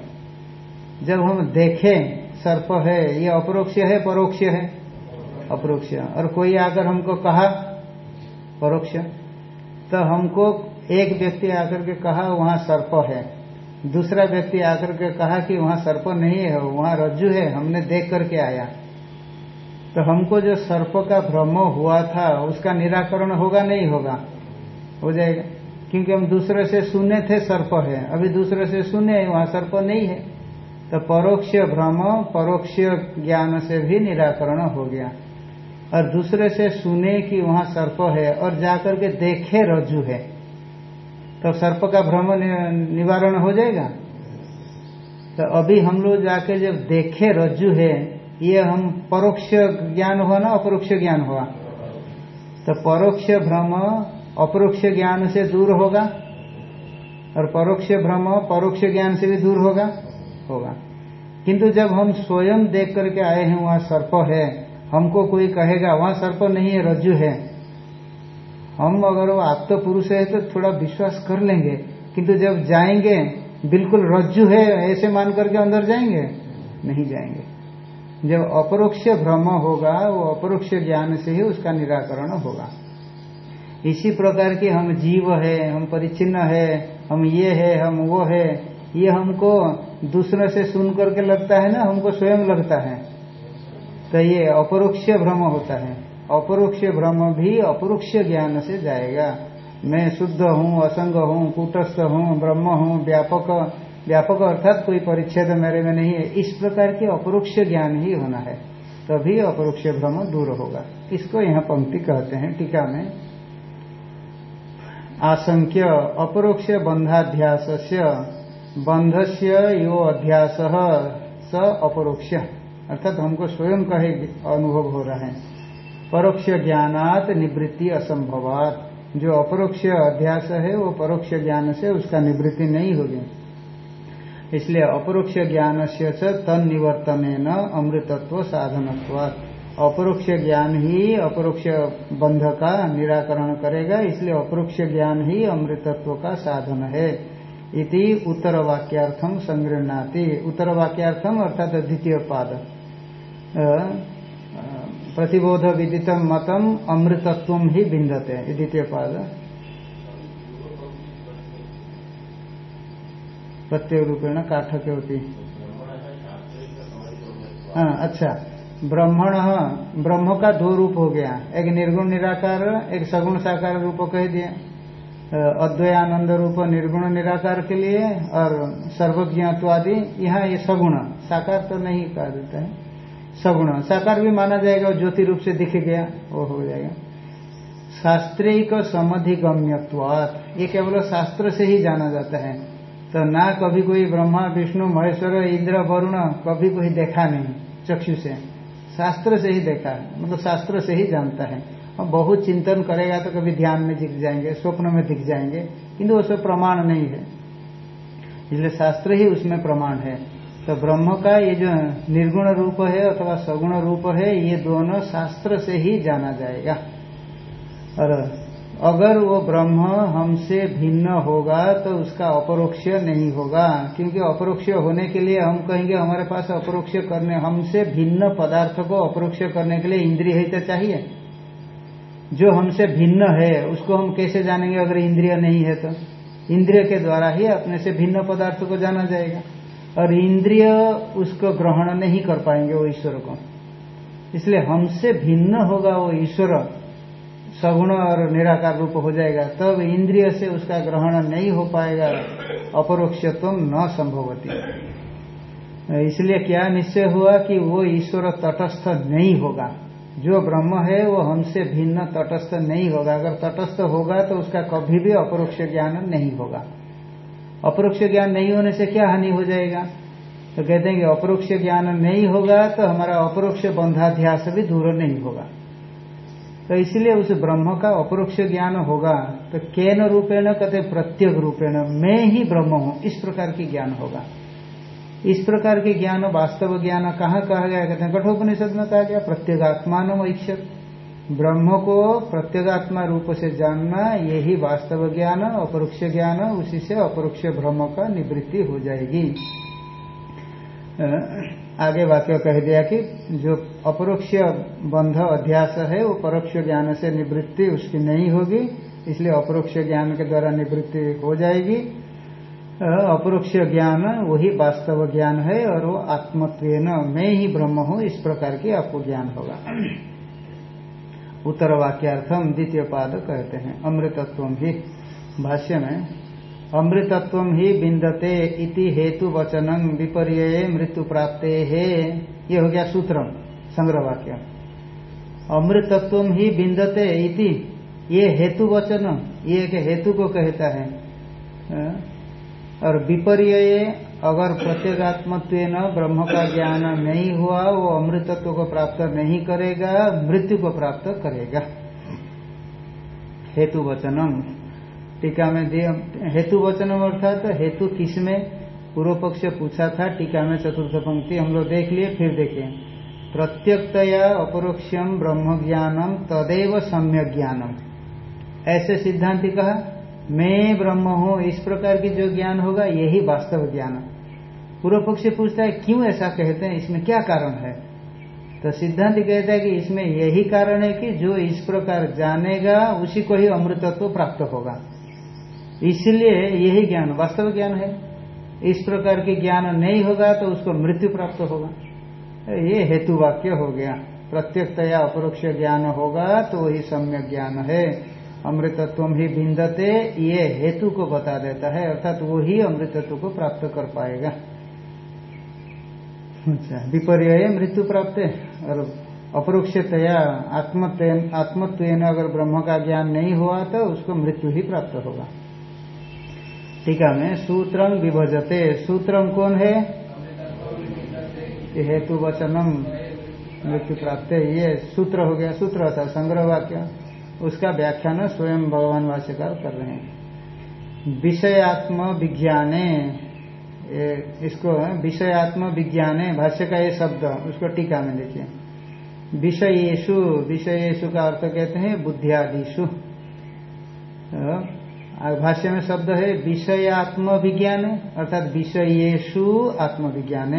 जब हम देखे, सर्प है, ये अपरोक्ष है, परोक्ष है? अपरोक्ष। और कोई आकर हमको कहा, परोक्ष। तो हमको एक व्यक्ति आकर के कहा, वहाँ सर्प है। दूसरा व्यक्ति आकर के कहा कि, वहाँ सर्प नहीं है, वहाँ रज्जु है, हमने देख करके आया। तो हमको जो सर्प का भ्रम हुआ था, उसका निराकरण होगा नहीं होगा? हो जाएगा। क्योंकि हम दूसरे से सुने थे सर्प है, अभी दूसरे से सुने, वहाँ सर्प नहीं है। तो परोक्ष भ्रम, परोक्ष ज्ञान से भी निराकरण हो गया। और दूसरे से सुने कि वहाँ सर्प है और जाकर के देखे रज्जु है। तो सर्प का भ्रम निवारण हो जाएगा? तो अभी हम लोग जाके जब देखे रज्जु है, ये हम परोक्ष ज्ञान हुआ ना, अपरोक्ष ज्ञान हुआ? तो परोक्ष भ्रम अपरोक्ष ज्ञान से दूर होगा? और परोक्ष भ्रम परोक्ष ज्ञान से भी दूर होगा? होगा। किंतु जब हम स्वयं देख करके आए हैं, वहाँ सर्प है हमको कोई कहेगा, वहाँ सर्प नहीं है, रज्जु है। हम अगर वो तो पुरुष है तो थोड़ा विश्वास कर लेंगे, किंतु जब जाएँगे, बिल्कुल रज्जु है, ऐसे मान करके अंदर जाएँगे? नहीं जाएँगे। जब अपरोक्ष भ्रम होगा, वो अपरोक्ष ज्ञान से ही उसका निराकरण होगा। इसी प्रकार की हम जीव है, हम परिचिन्न है, हम ये है, हम वो है, ये हमको दूसरों से सुन करके लगता है ना, हमको स्वयं लगता है। तो ये अपरोक्ष भ्रम होता है। अपरोक्ष भ्रम भी अपरोक्ष ज्ञान से जाएगा। मैं शुद्ध हूँ, असंग हूँ, कूटस्थ हूँ, ब्रह्म हूँ, व्यापक व्यापक अर्थात कोई परिच्छेद मेरे में नहीं है। इस प्रकार के अपरोक्ष ज्ञान ही होना है। तभी अपरोक्ष भ्रम दूर होगा। इसको यहाँ पंक्ति कहते हैं टीका में। आसंख्य अपरोक्ष बंधाध्यास बंध से यो अध्यास स अपरोक्ष। अर्थात हमको स्वयं का ही अनुभव हो रहा है। परोक्ष ज्ञानात निवृत्ति असंभवात। जो अपरोक्ष अध्यास है, वो परोक्ष ज्ञान से उसका निवृत्ति नहीं होगी इसलिए अपरोक्ष ज्ञान से तन निवर्तन अमृतत्व साधनत्वात्। अपरोक्ष ज्ञान ही अपरोक्ष बंध का निराकरण करेगा, इसलिए अपरोक्ष ज्ञान ही अमृतत्व का साधन है। इति उत्तर वाक्यार्थम संगृहणाति। उत्तर वाक्यार्थम अर्थात द्वितीय पाद। प्रतिबोध विदित मतम अमृतत्व ही बिंदते द्वितीय पाद। प्रत्यय रूपेण काठक होती हाँ अच्छा। ब्रह्मण, ब्रह्म का दो रूप हो गया। एक निर्गुण निराकार, एक सगुण साकार रूप कह दिया। अद्वयानंद रूप निर्गुण निराकार के लिए और सर्वज्ञत्वादि, यहाँ ये सगुण। साकार तो नहीं कहा देता है। सगुण। साकार भी माना जाएगा ज्योति रूप से दिख गया, वो हो जाएगा। शास्त्रिक समधिगम्यवात ये केवल शास्त्र से ही जाना जाता है। तो ना कभी कोई ब्रह्मा, विष्णु, महेश्वर, इंद्र, वरुण कभी कोई देखा नहीं, चक्षु से। शास्त्र से ही देखा मतलब शास्त्र से ही जानता है। और बहुत चिंतन करेगा तो कभी ध्यान में दिख जाएँगे, स्वप्न में दिख जाएँगे, किंतु सब प्रमाण नहीं है। इसलिए शास्त्र ही उसमें प्रमाण है। तो ब्रह्म का ये जो निर्गुण रूप है अथवा सगुण रूप है, ये दोनों शास्त्र से ही जाना जाएगा और अगर वो ब्रह्म हमसे भिन्न होगा तो उसका अपरोक्ष नहीं होगा। क्योंकि अपरोक्ष होने के लिए हम कहेंगे, हमारे पास अपरोक्ष करने, हमसे भिन्न पदार्थ को अपरोक्ष करने के लिए इंद्रिय ही तो चाहिए। जो हमसे भिन्न है, उसको हम कैसे जानेंगे अगर इंद्रिय नहीं है तो? इंद्रिय के द्वारा ही अपने से भिन्न पदार्थ को जाना जाएगा। और इंद्रिय उसको ग्रहण नहीं कर पाएँगे वो ईश्वर को। इसलिए हमसे भिन्न होगा वो ईश्वर। सगुण और निराकार रूप हो जाएगा, तब इंद्रिय से उसका ग्रहण नहीं हो पाएगा। अपरोक्षत्व न संभवती। इसलिए क्या निश्चय हुआ कि वो ईश्वर तटस्थ नहीं होगा? जो ब्रह्म है, वो हमसे भिन्न तटस्थ नहीं होगा। अगर तटस्थ होगा तो उसका कभी भी अपरोक्ष ज्ञान नहीं होगा। अपरोक्ष ज्ञान नहीं होने से क्या हानि हो जाएगा? तो कहते हैं कि अपरोक्ष ज्ञान नहीं होगा तो हमारा अपरोक्ष बंधाध्यास भी दूर नहीं होगा। तो इसलिए उस ब्रह्म का अपरोक्ष ज्ञान होगा तो केन रूपेण कहते प्रत्येक रूपेण, मैं ही ब्रह्म हूँ, इस प्रकार की ज्ञान होगा। इस प्रकार के ज्ञान, वास्तव ज्ञान कहाँ कहा गया? कहते हैं कठोपनिषद में कहा गया प्रत्येगात्मान ईक्षर ब्रह्म को प्रत्येगात्मा रूप से जानना, यही वास्तव ज्ञान, अपरोक्ष ज्ञान, उसी से अपरोक्ष ब्रह्म का निवृत्ति हो जाएगी। आगे वाक्य कह दिया कि जो अपरोक्ष बंध अध्यास है, वो परोक्ष ज्ञान से निवृत्ति उसकी नहीं होगी, इसलिए अपरोक्ष ज्ञान के द्वारा निवृत्ति हो जाएगी। अपरोक्ष ज्ञान, वही वास्तव ज्ञान है, और वो आत्मत्व मैं ही ब्रह्म हूँ, इस प्रकार की आपको ज्ञान होगा। उत्तर वाक्यार्थम द्वितीय पाद कहते हैं। अमृतत्व ही, भाष्य में, अमृतत्व ही बिंदते इति हेतु वचनम विपर्य मृत्यु प्राप्ते है। ये हो गया सूत्र संग्रह वाक्य अमृतत्व ही बिंदते इति, ये हेतु वचन, ये एक हेतु को कहता है और विपर्य अगर प्रत्येगात्मत्व ब्रह्म का ज्ञान नहीं हुआ, वो अमृतत्व को प्राप्त नहीं करेगा, मृत्यु को प्राप्त करेगा। हेतु वचनम। टीका में दिया हेतु वचनम अर्थात तो हेतु किसमें पूर्व पक्ष पूछा था, टीका में चतुर्थ पंक्ति हम लोग देख लिए, फिर देखिए प्रत्यक्तया अपरोक्षम ब्रह्म ज्ञानम, तदेव सम्य ज्ञानम। ऐसे सिद्धांति कहा। मैं ब्रह्म हूँ, इस प्रकार की जो ज्ञान होगा, यही वास्तव ज्ञान। पूर्व पक्ष पूछता है, क्यों ऐसा कहते हैं? इसमें क्या कारण है? तो सिद्धांत कहता है कि इसमें यही कारण है कि जो इस प्रकार जानेगा, उसी को ही अमृतत्व प्राप्त होगा। इसलिए यही ज्ञान, वास्तव ज्ञान है। इस प्रकार की ज्ञान नहीं होगा तो उसको मृत्यु प्राप्त होगा। ये हेतु वाक्य हो गया। प्रत्यक्तया अपरोक्ष ज्ञान होगा तो वही सम्यक ज्ञान है। अमृतत्व ही बिंदते ये हेतु को बता देता है, अर्थात वो ही अमृतत्व को प्राप्त कर पाएगा। अच्छा विपर्य मृत्यु प्राप्त और अपरोक्षतया आत्मत्व आत्मत्व अगर ब्रह्म का ज्ञान नहीं हुआ तो उसको मृत्यु ही प्राप्त होगा। टीका में सूत्रम विभजते सूत्रम कौन है? हेतु वचनम मृत्यु प्राप्त ये सूत्र हो गया, सूत्र था, संग्रह वाक्य। उसका व्याख्यान स्वयं भगवान भाष्यकार कर रहे हैं। विषयात्म विज्ञाने इसको विषयात्म विज्ञाने, भाष्य का ये शब्द, उसको टीका में देखिए विषयेशु विषयेशु का अर्थ कहते हैं बुद्धियादिशु भाष्य में शब्द है विषयात्म विज्ञान, अर्थात विषयेशु आत्मविज्ञान।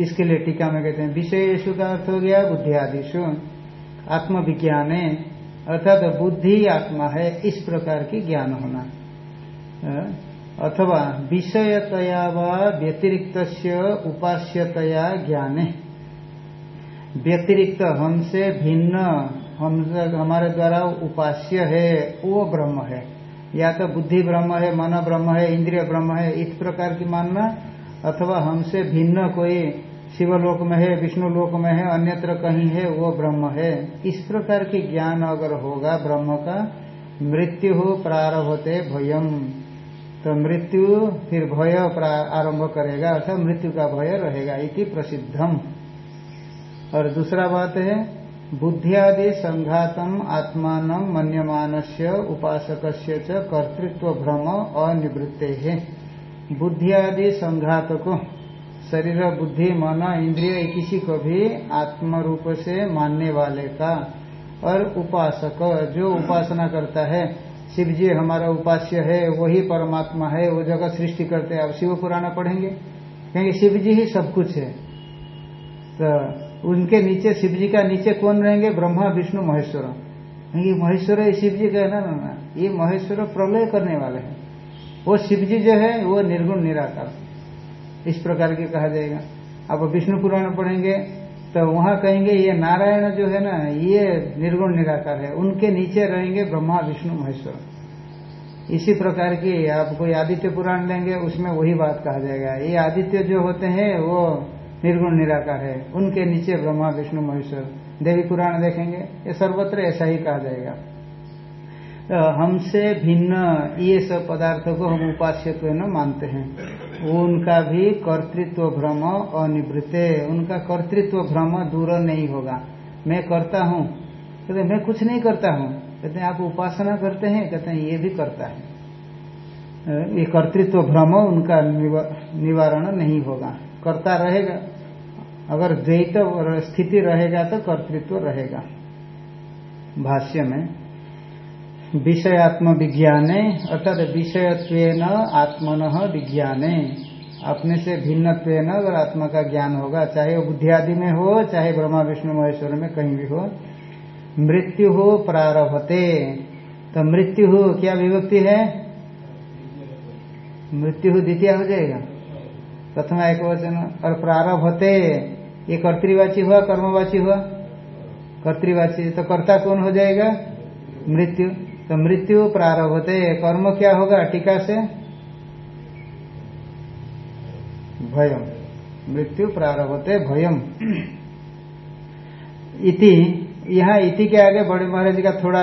इसके लिए टीका में कहते हैं विषयेशु का अर्थ हो गया बुद्धियादिशु आत्मविज्ञान अर्थात बुद्धि आत्मा है, इस प्रकार की ज्ञान होना। अथवा विषयतया व व्यतिरिक्त उपास्यतया ज्ञाने। व्यतिरिक्त हमसे भिन्न हम हमारे द्वारा उपास्य है, वो ब्रह्म है। या तो बुद्धि ब्रह्म है, मन ब्रह्म है, इंद्रिय ब्रह्म है, इस प्रकार की मानना, अथवा हमसे भिन्न कोई शिवलोक में है विष्णु लोक में है अन्यत्र कहीं है, वो ब्रह्म है। इस प्रकार की ज्ञान अगर होगा, ब्रह्म का, मृत्यु हो प्रारभते भयम तो मृत्यु, फिर भय आरंभ करेगा, अर्थात मृत्यु का भय रहेगा इति प्रसिद्धम और दूसरा बात है, बुद्धियादि संघातम आत्मान मन्यमान से उपासक कर्तृत्व भ्रम अनिवृत्ते है। बुद्धियादि संघात को शरीर, बुद्धि, मन, इंद्रिय किसी को भी आत्म रूप से मानने वाले का और उपासक, जो उपासना करता है। शिव जी हमारा उपास्य है, वही परमात्मा है, वो जगह सृष्टि करते हैं। अब शिव पुराना पढ़ेंगे, क्योंकि शिव जी ही सब कुछ है। तो उनके नीचे शिव जी का नीचे कौन रहेंगे? ब्रह्मा, विष्णु, महेश्वर। क्योंकि महेश्वर है शिव जी कहना ना ना ये महेश्वर प्रलय करने वाले हैं। वो शिव जी जो है, वो निर्गुण निराकार। इस प्रकार के कहा जाएगा। आप विष्णु पुराण पढ़ेंगे तो वहाँ कहेंगे, ये नारायण जो है ना, ये निर्गुण निराकार है। उनके नीचे रहेंगे ब्रह्मा, विष्णु, महेश्वर। इसी प्रकार की आप कोई आदित्य पुराण लेंगे, उसमें वही बात कहा जाएगा। ये आदित्य जो होते हैं, वो निर्गुण निराकार है। उनके नीचे ब्रह्मा, विष्णु, महेश्वर। देवी पुराण देखेंगे, ये सर्वत्र ऐसा ही कहा जाएगा। हमसे भिन्न ये सब पदार्थों को हम उपास्य मानते हैं। उनका भी कर्तृत्व भ्रम अनिवृत्त। उनका कर्तृत्व भ्रम दूर नहीं होगा। मैं करता हूँ। कहते, मैं कुछ नहीं करता हूँ। कहते, आप उपासना करते हैं? कहते हैं ये भी करता है। ये कर्तृत्व भ्रम उनका निवारण नहीं होगा। करता रहेगा। अगर द्वैत स्थिति रहेगा तो कर्तृत्व रहेगा। भाष्य में विषयात्म विज्ञाने अर्थात विषयत्व आत्मन विज्ञाने। अपने से भिन्न अगर आत्मा का ज्ञान होगा, चाहे वो बुद्धि आदि में हो, चाहे ब्रह्मा, विष्णु, महेश्वर में कहीं भी हो, मृत्यु हो, प्रारभते। तो मृत्यु हो, क्या विभक्ति है? मृत्यु हो, द्वितीय हो जाएगा। प्रथम एक वचन और प्रारभ होते ये कर्तवाची हुआ, कर्मवाची हुआ? कर्तवाची तो कर्ता कौन हो जाएगा? मृत्यु। तो मृत्यु प्रारभते कर्म क्या होगा? टीका से? भयम। मृत्यु प्रारभते भयम। इति, यहाँ इति के आगे बड़े महाराज का थोड़ा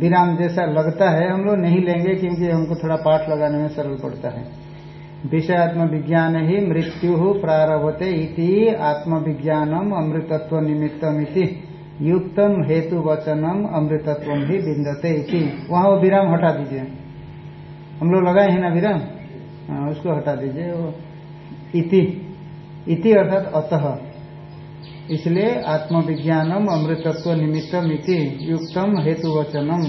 विराम जैसा लगता है। हम लोग नहीं लेंगे क्योंकि हमको थोड़ा पाठ लगाने में सरल पड़ता है। विषयात्म विज्ञान ही मृत्यु प्रारभते इति, आत्मविज्ञानम अमृतत्व निमित्तम इति युक्तम हेतु वचनम अमृतत्व भी बिंदते वहाँ वो विराम हटा दीजिए। हम लोग लगाए हैं ना विराम? हाँ, उसको हटा दीजिए वो इति। इति अर्थात अतः। इसलिए आत्मविज्ञानम अमृतत्व निमित्तम इति युक्तम हेतु वचनम।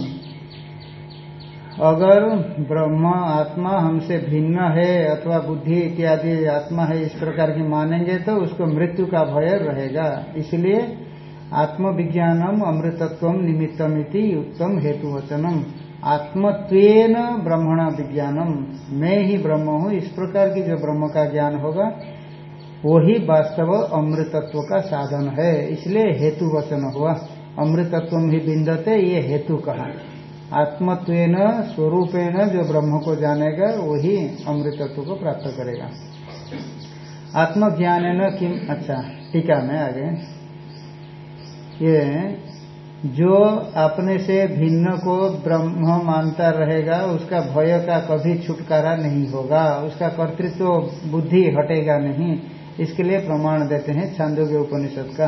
अगर ब्रह्म आत्मा हमसे भिन्न है अथवा बुद्धि इत्यादि आत्मा है इस प्रकार की मानेंगे तो उसको मृत्यु का भय रहेगा। इसलिए आत्मविज्ञानम अमृतत्व निमित्तम इति उत्तम हेतु वचनम आत्मत्वेन ब्रह्मण विज्ञानम। मैं ही ब्रह्म हूँ। इस प्रकार की जो ब्रह्म का ज्ञान होगा, वही वास्तव अमृतत्व का साधन है। इसलिए हेतु वचन हुआ। अमृतत्व ही बिंदते, ये हेतु कहा। आत्मत्व स्वरूपेण जो ब्रह्म को जानेगा, वही अमृतत्व को प्राप्त करेगा। आत्मज्ञान किम अच्छा टीका में आगे। ये जो अपने से भिन्न को ब्रह्म मानता रहेगा, उसका भय का कभी छुटकारा नहीं होगा। उसका कर्तृत्व बुद्धि हटेगा नहीं। इसके लिए प्रमाण देते हैं छांदोग्य उपनिषद का।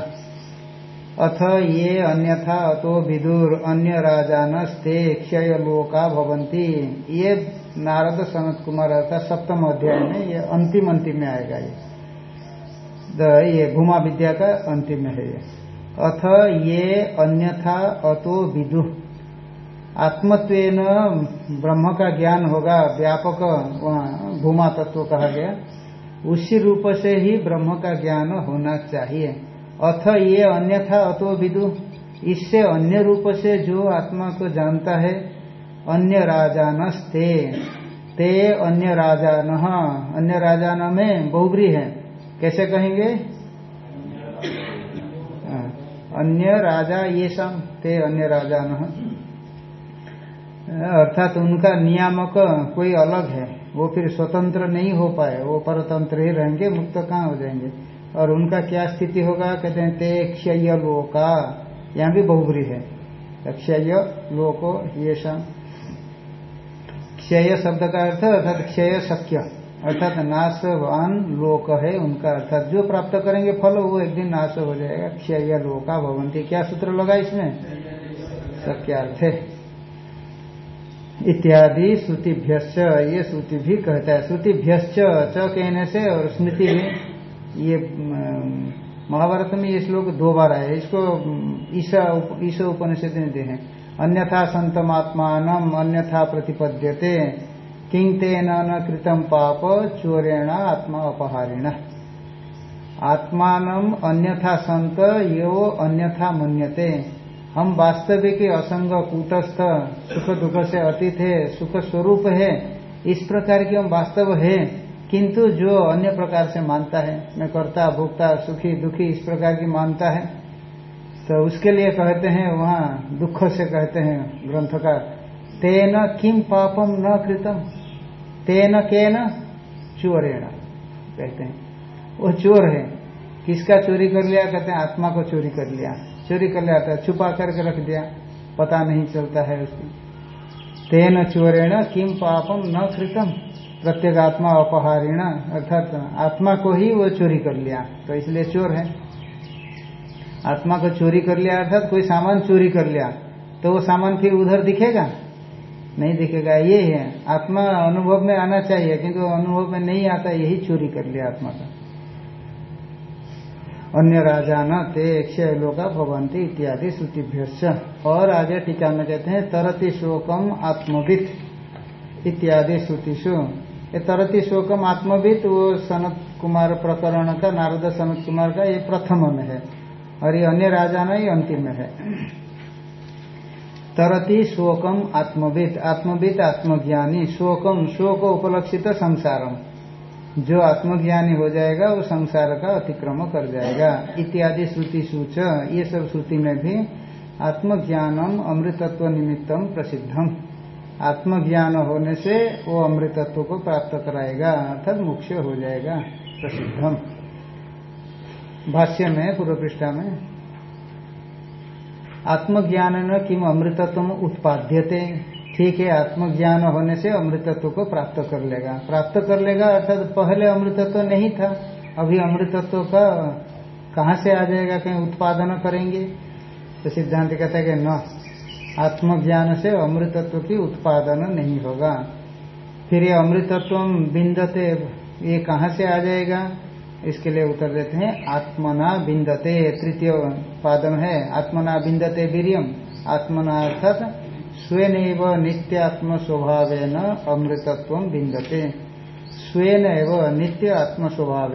अथ ये अन्यथा अतो विदुर अन्य राजानस्ते क्षय लोका भवंती ये नारद सनत कुमार अर्थात सप्तम अध्याय में, ये अंतिम अंतिम में आएगा ये। ये भूमा विद्या का अंतिम है ये। अथ ये अन्यथा अतो विदु। आत्मत्व ब्रह्म का ज्ञान होगा, व्यापक वहाँ भूमा तत्व कहा गया। उसी रूप से ही ब्रह्म का ज्ञान होना चाहिए। अथ ये अन्यथा अतो विदु। इससे अन्य रूप से जो आत्मा को जानता है, अन्य राजानस्ते ते अन्य राजान अन्य राजान में बहुब्री है कैसे कहेंगे? अन्य राजा ये सम ते अन्य राजा न अर्थात उनका नियामक कोई अलग है, वो फिर स्वतंत्र नहीं हो पाए, वो परतंत्र ही रहेंगे, मुक्त कहाँ हो जाएँगे? और उनका क्या स्थिति होगा? कहते हैं, ते क्षय लोका, यहाँ भी बहुबरी है। क्षय लोको, ये क्षय शब्द का अर्थ, अर्थात क्षय शक्य। अर्थात नाशवान लोक है, उनका अर्थात जो प्राप्त करेंगे फल, वो एक दिन नाश हो जाएगा। क्षय लोका भवंती। क्या सूत्र लगा इसमें? सब क्या अर्थ है। इत्यादि श्रुतिभ्य ये श्रुति भी कहता है। श्रुतिभ्य च कहने से और स्मृति भी ये महाभारत में ये श्लोक दो बार आए इसको ईसा ईसा उपनिषद में दे अन्यथा संतमात्मान अन्यथा प्रतिपद्यते। किंग तेन न कृतम पाप, चोरेण आत्मा अपहारिण। आत्मान अन्यथा संत यो अन्यथा मन्यते। हम वास्तविक असंग कूटस्थ, सुख दुख से अतीत है, सुख स्वरूप है, इस प्रकार की हम वास्तव है। किंतु जो अन्य प्रकार से मानता है मैं करता भोगता सुखी, दुखी, इस प्रकार की मानता है तो उसके लिए कहते हैं, वहाँ दुख से कहते हैं ग्रंथकार, तेन किम पापम न कृतम। तेन के न चोरेण। कहते हैं वो चोर है। किसका चोरी कर लिया? कहते हैं, आत्मा को चोरी कर लिया। चोरी कर लिया था, छुपा करके रख दिया। पता नहीं चलता है उसकी तेन चोरेण किम पापम न कृतम? प्रत्येक आत्मा अपहारिण। अर्थात आत्मा को ही वो चोरी कर लिया। तो इसलिए चोर है। आत्मा को चोरी कर लिया, अर्थात कोई सामान चोरी कर लिया तो वो सामान फिर उधर दिखेगा? नहीं दिखेगा, ये है। आत्मा अनुभव में आना चाहिए, किंतु अनुभव में नहीं आता, यही चोरी कर लिया आत्मा का। अन्य राजा न ते क्षय लोका भवंती इत्यादि श्रुतिभ्य और आगे टीका में कहते हैं, तरति शोकम आत्मविद इत्यादि श्रुतिशु ये तरति शोकम आत्मविद वो सनत कुमार प्रकरण का, नारद सनत कुमार का, ये प्रथम में है। और ये अन्य राजा न ये अंतिम में है। तरति शोकम आत्मविद आत्मविद आत्मज्ञानी। शोकम शोक उपलक्षित संसारम। जो आत्मज्ञानी हो जाएगा, वो संसार का अतिक्रम कर जाएगा। इत्यादि श्रुति सूच, ये सब श्रुति में भी आत्मज्ञानम अमृतत्व निमित्तम प्रसिद्धम। आत्मज्ञान होने से वो अमृतत्व को प्राप्त कराएगा, अर्थात मुख्य हो जाएगा, प्रसिद्धम। भाष्य में पूर्व पृष्ठा में आत्मज्ञान न किम अमृतत्व उत्पाद्यते। ठीक है, आत्मज्ञान होने से अमृतत्व को प्राप्त कर लेगा। प्राप्त कर लेगा, अर्थात पहले अमृतत्व नहीं था, अभी अमृतत्व का कहाँ से आ जाएगा, कहीं उत्पादन करेंगे? तो सिद्धांत कहता है कि न, आत्मज्ञान से अमृतत्व की उत्पादन नहीं होगा। फिर ये अमृतत्व बिंदते, ये कहाँ से आ जाएगा? इसके लिए उत्तर देते हैं, आत्मना बिंदते तृतीय पादन है। आत्मना बिंदते वीरियम, आत्मना अर्थात स्वेन नित्यात्म स्वभाव अमृतत्व बिंदते। स्वेन नित्य आत्म स्वभाव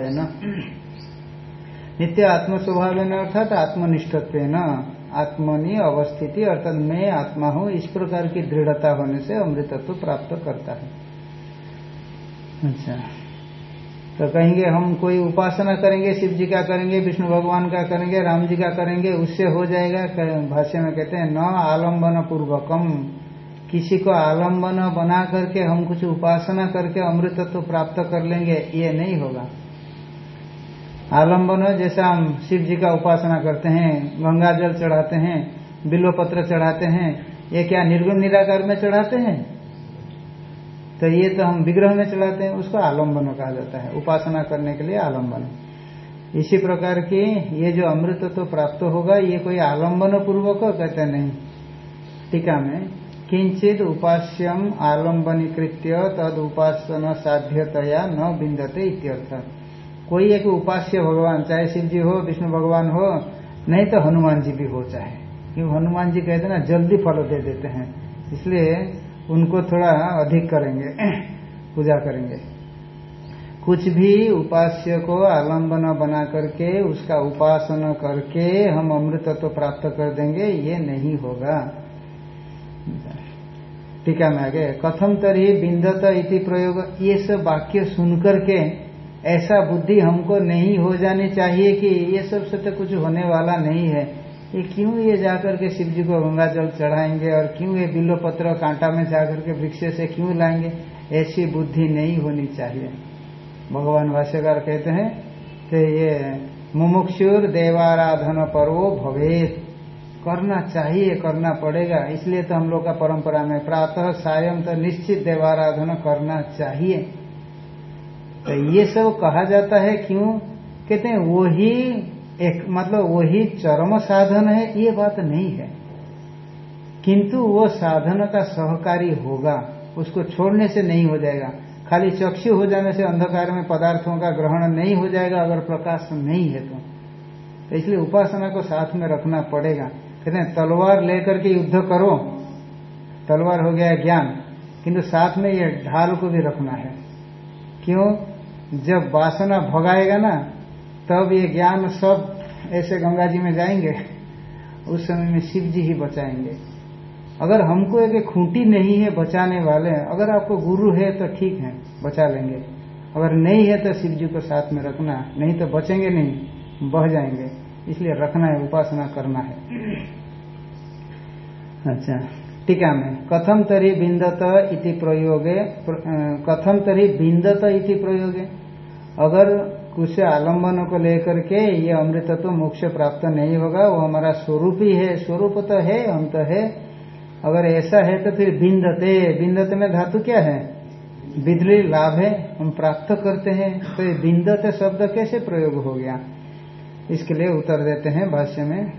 नित्य आत्म स्वभाव अर्थात आत्मनिष्ठत्व आत्मनि अवस्थिति अर्थात मैं आत्मा हूँ, इस प्रकार की दृढ़ता होने से अमृतत्व प्राप्त करता है। अच्छा। तो कहेंगे, हम कोई उपासना करेंगे, शिव जी का करेंगे, विष्णु भगवान का करेंगे, राम जी का करेंगे, उससे हो जाएगा भाष्य में कहते हैं, न आलंबन पूर्वकम किसी को आलंबन बना करके हम कुछ उपासना करके अमृतत्व प्राप्त कर लेंगे, ये नहीं होगा। आलंबन, जैसा हम शिव जी का उपासना करते हैं, गंगा जल चढ़ाते हैं बिल्व पत्र चढ़ाते हैं, ये क्या निर्गुण निराकार में चढ़ाते हैं? तो ये तो हम विग्रह में चलाते हैं, उसको आलंबन कहा जाता है। उपासना करने के लिए आलंबन इसी प्रकार की ये जो अमृत तो प्राप्त होगा, ये कोई आलंबन पूर्वक कहते नहीं। टीका में, किंचित उपास्यम आलम्बनीकृत्य तद उपासना साध्यतया न बिंदते इत्यर्थ। कोई एक उपास्य भगवान, चाहे शिव जी हो, विष्णु भगवान हो, नहीं तो हनुमान जी भी हो चाहे। क्यों? हनुमान जी कहते ना, जल्दी फल दे देते हैं। इसलिए उनको थोड़ा अधिक करेंगे, पूजा करेंगे। कुछ भी उपास्य को आलंबन बना करके, उसका उपासना करके हम अमृतत्व तो प्राप्त कर देंगे, ये नहीं होगा। टीका में आगे। कथम तरी बिंदत इति प्रयोग। ये सब वाक्य सुनकर के ऐसा बुद्धि हमको नहीं हो जानी चाहिए कि ये सबसे तो कुछ होने वाला नहीं है। ये क्यों ये जाकर के शिव जी को गंगा जल चढ़ाएँगे और क्यों ये बिल्लो पत्र कांटा में जाकर के वृक्ष से क्यों लाएँगे? ऐसी बुद्धि नहीं होनी चाहिए। भगवान भाष्यकार कहते हैं कि ये मुमुक्षुर देवाराधन पर्वो भवेद करना चाहिए, करना पड़ेगा। इसलिए तो हम लोग का परंपरा में प्रातः, सायं तो निश्चित देवाराधन करना चाहिए। तो ये सब कहा जाता है क्यों? कहते हैं वो ही एक मतलब वही चरम साधन है ये बात नहीं है। किंतु वो साधन का सहकारी होगा उसको छोड़ने से नहीं हो जाएगा। खाली चक्षु हो जाने से अंधकार में पदार्थों का ग्रहण नहीं हो जाएगा अगर प्रकाश नहीं है तो, तो इसलिए उपासना को साथ में रखना पड़ेगा। कहते हैं तलवार लेकर के युद्ध करो। तलवार हो गया ज्ञान किंतु साथ में ये ढाल को भी रखना है। क्यों? जब वासना भगाएगा ना तब ये ज्ञान सब ऐसे गंगा जी में जाएँगे, उस समय में शिव जी ही बचाएँगे। अगर हमको एक खूंटी नहीं है बचाने वाले, अगर आपको गुरु है तो ठीक है, बचा लेंगे। अगर नहीं है तो शिव जी को साथ में रखना, नहीं तो बचेंगे नहीं, बह जाएँगे। इसलिए रखना है, उपासना करना है। अच्छा टीका में, कथम तरी बिंदत इति प्रयोगे कथम तरी बिंदत इति प्रयोगे। अगर कुछ आलंबन को लेकर के ये अमृतत्व तो मोक्ष प्राप्त नहीं होगा, वो हमारा स्वरूप ही है, स्वरूप तो है हम तो है। अगर ऐसा है तो फिर बिंदते बिंदते में धातु क्या है? बिजली लाभ है, हम प्राप्त करते हैं तो ये बिंदते शब्द कैसे प्रयोग हो गया? इसके लिए उत्तर देते हैं भाष्य में,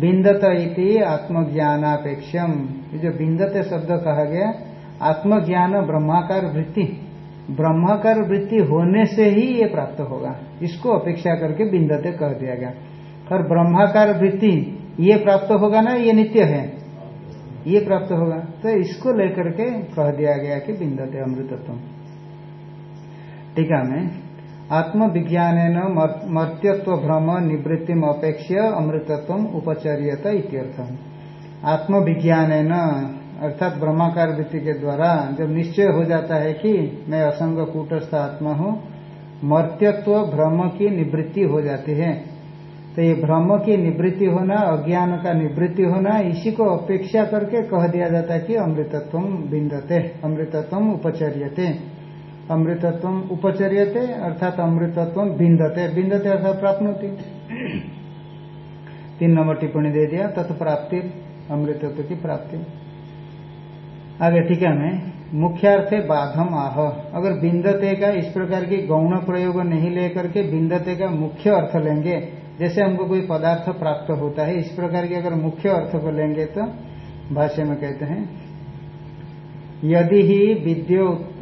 बिंदत इति आत्मज्ञानापेक्षम। ये जो बिंदते शब्द कहा गया, आत्मज्ञान ब्रह्माकार वृत्ति। ब्रह्माकार वृत्ति होने से ही ये प्राप्त होगा। इसको अपेक्षा करके बिंदते कह दिया गया। और ब्रह्माकार वृत्ति ये प्राप्त होगा ना, ये नित्य है? ये प्राप्त होगा। तो इसको लेकर के कह दिया गया कि बिंदते अमृतत्व टीका में आत्मविज्ञान मर्त्यत्व भ्रम निवृत्ति अपेक्ष अमृतत्व उपचर्यता इत्यर्थ आत्मविज्ञान अर्थात ब्रह्माकार वृत्ति के द्वारा जब निश्चय हो जाता है कि मैं असंग कूटस्थ आत्मा हूँ, मर्त्यत्व भ्रम की निवृत्ति हो जाती है। तो ये भ्रम की निवृत्ति होना, अज्ञान का निवृत्ति होना, इसी को अपेक्षा करके कह दिया जाता है कि अमृतत्व बिंदते अमृतत्व उपचर्यते। अमृतत्व उपचर्यते, अर्थात अमृतत्व बिंदते बिंदते अर्थात प्राप्त तीन नंबर टिप्पणी दे दिया, तत्प्राप्ति, अमृतत्व की प्राप्ति। आगे ठीक है मैं है बाधम आह। अगर बिंदते का इस प्रकार की गौण प्रयोग नहीं लेकर के बिंदते का मुख्य अर्थ लेंगे, जैसे हमको कोई पदार्थ प्राप्त होता है, इस प्रकार के अगर मुख्य अर्थ को लेंगे तो भाष्य में कहते हैं, यदि ही विद्युत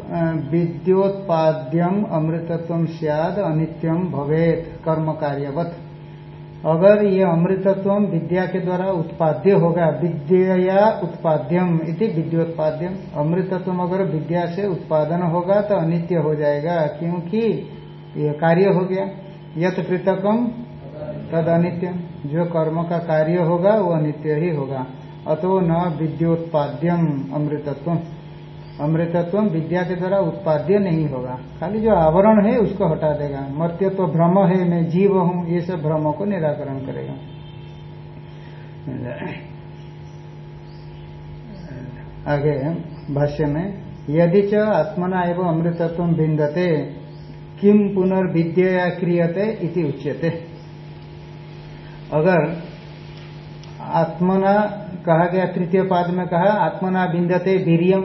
विद्योत्पाद्यम अमृतत्व सियाद अनित्यम भवेत कर्म कार्यवत अगर ये अमृतत्व विद्या के द्वारा उत्पाद्य होगा विद्या उत्पाद्यम इति विद्योत्पाद्यम। अमृतत्व अगर विद्या से उत्पादन होगा तो अनित्य हो जाएगा, क्योंकि ये कार्य हो गया। यथ कृतकम तद अनित्यम। जो कर्म का कार्य होगा, वो अनित्य ही होगा। अतो न विद्योत्पाद्यम अमृतत्व अमृतत्व विद्या के द्वारा उत्पाद्य नहीं होगा। खाली जो आवरण है, उसको हटा देगा। मर्त्य तो भ्रम है, मैं जीव हूँ, ये सब भ्रमों को निराकरण करेगा। आगे भाष्य में, यदि च आत्मना एवं अमृतत्व भिंदते किम पुनर्विद्या क्रियते इति उच्यते। अगर आत्मना कहा गया, तृतीय पाद में कहा, आत्मना बिंदते वीरियम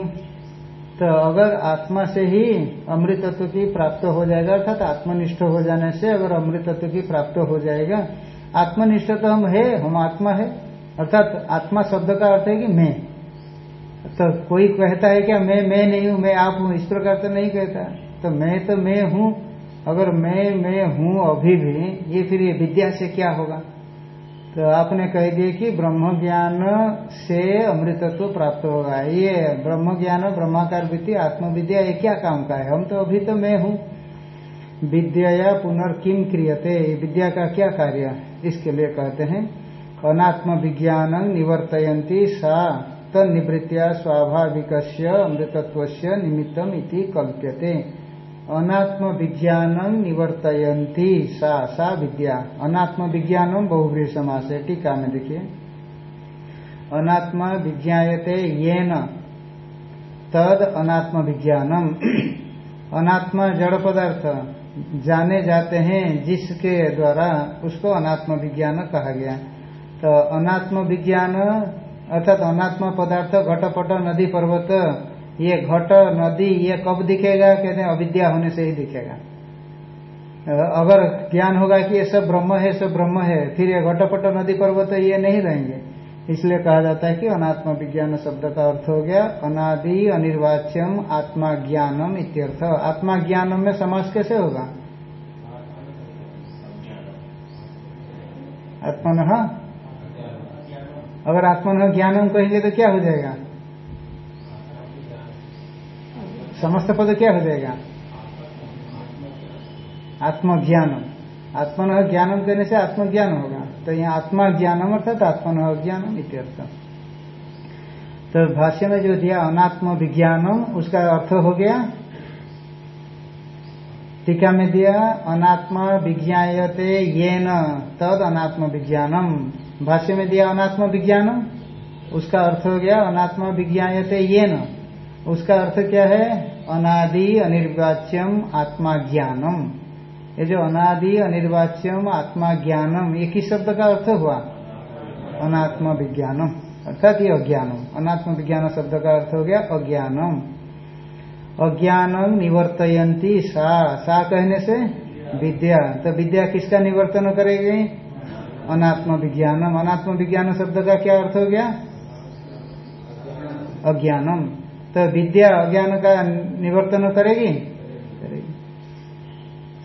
तो अगर आत्मा से ही अमृतत्व की प्राप्त हो जाएगा, अर्थात आत्मनिष्ठ हो जाने से अगर अमृतत्व की प्राप्त हो जाएगा, आत्मनिष्ठ तो हम है, हम आत्मा है। अर्थात आत्मा शब्द का अर्थ है कि मैं। तो कोई कहता है क्या, मैं मैं नहीं हूँ, मैं आप हूँ, इस प्रकार तो नहीं कहता। तो मैं तो मैं हूँ, अगर मैं मैं हूँ अभी भी, ये फिर ये विद्या से क्या होगा? तो आपने कह दिया कि ब्रह्म ज्ञान से अमृतत्व प्राप्त होगा। ये ब्रह्म ज्ञान ब्रह्माकार विद्या आत्मविद्या, ये क्या काम का है? हम तो अभी तो मैं हूँ। विद्या या पुनर्किम क्रियते? विद्या का क्या कार्य? इसके लिए कहते हैं अनात्म विज्ञान निवर्तयंती सा तनिवृत्तिया स्वाभाविक अमृतत्व निमित्तम इति कल्प्यते। अनात्म विज्ञान निवर्तयंती सा सा विद्या। अनात्म विज्ञानम बहुब्री समास है टीका में देखिए। अनात्म विज्ञाते ये न तद अनात्म विज्ञानम अनात्मा जड़ पदार्थ, जाने जाते हैं, जिसके द्वारा उसको अनात्म विज्ञान कहा गया। तो अनात्म विज्ञान अर्थात अनात्म पदार्थ, घटपट, नदी, पर्वत ये घट, नदी, ये कब दिखेगा? कहते हैं, अविद्या होने से ही दिखेगा। अगर ज्ञान होगा कि ये सब ब्रह्म है, सब ब्रह्म है, फिर ये घटपट नदी पर्वत ये नहीं रहेंगे। इसलिए कहा जाता है कि अनात्मा विज्ञान शब्द का अर्थ हो गया, अनादि अनिर्वाच्यम आत्मा ज्ञानम इत्यर्थ। आत्मा ज्ञानम में समास कैसे होगा? आत्मन? अगर आत्मन ज्ञानम कहेंगे तो क्या हो जाएगा? समस्त पद क्या हो जाएगा? आत्मज्ञान आत्मन ज्ञानम करने से आत्मज्ञान होगा। तो यहाँ आत्मा ज्ञानम अर्थात आत्मन ज्ञानम इत्यर्थ तो भाष्य में जो दिया अनात्म विज्ञानम उसका अर्थ हो गया। टीका में दिया अनात्मा विज्ञाते ये न तद अनात्म विज्ञानम भाष्य में दिया अनात्म विज्ञानम उसका अर्थ हो गया अनात्म विज्ञाते ये न उसका अर्थ क्या है? अनादि अनिर्वाच्यम आत्मा ज्ञानम ये जो अनादि अनिर्वाच्यम आत्मा ज्ञानम ये किस शब्द का अर्थ हुआ? अनात्म विज्ञानम अर्थात ये अज्ञानम। अनात्म विज्ञान शब्द का अर्थ हो गया अज्ञानम। अज्ञानम निवर्तयंती सा। सा कहने से विद्या। तो विद्या किसका निवर्तन करेगी? अनात्म विज्ञानम अनात्म विज्ञान शब्द का क्या अर्थ हो गया? अज्ञानम। तो विद्या अज्ञान का निवर्तन करेगी करेगी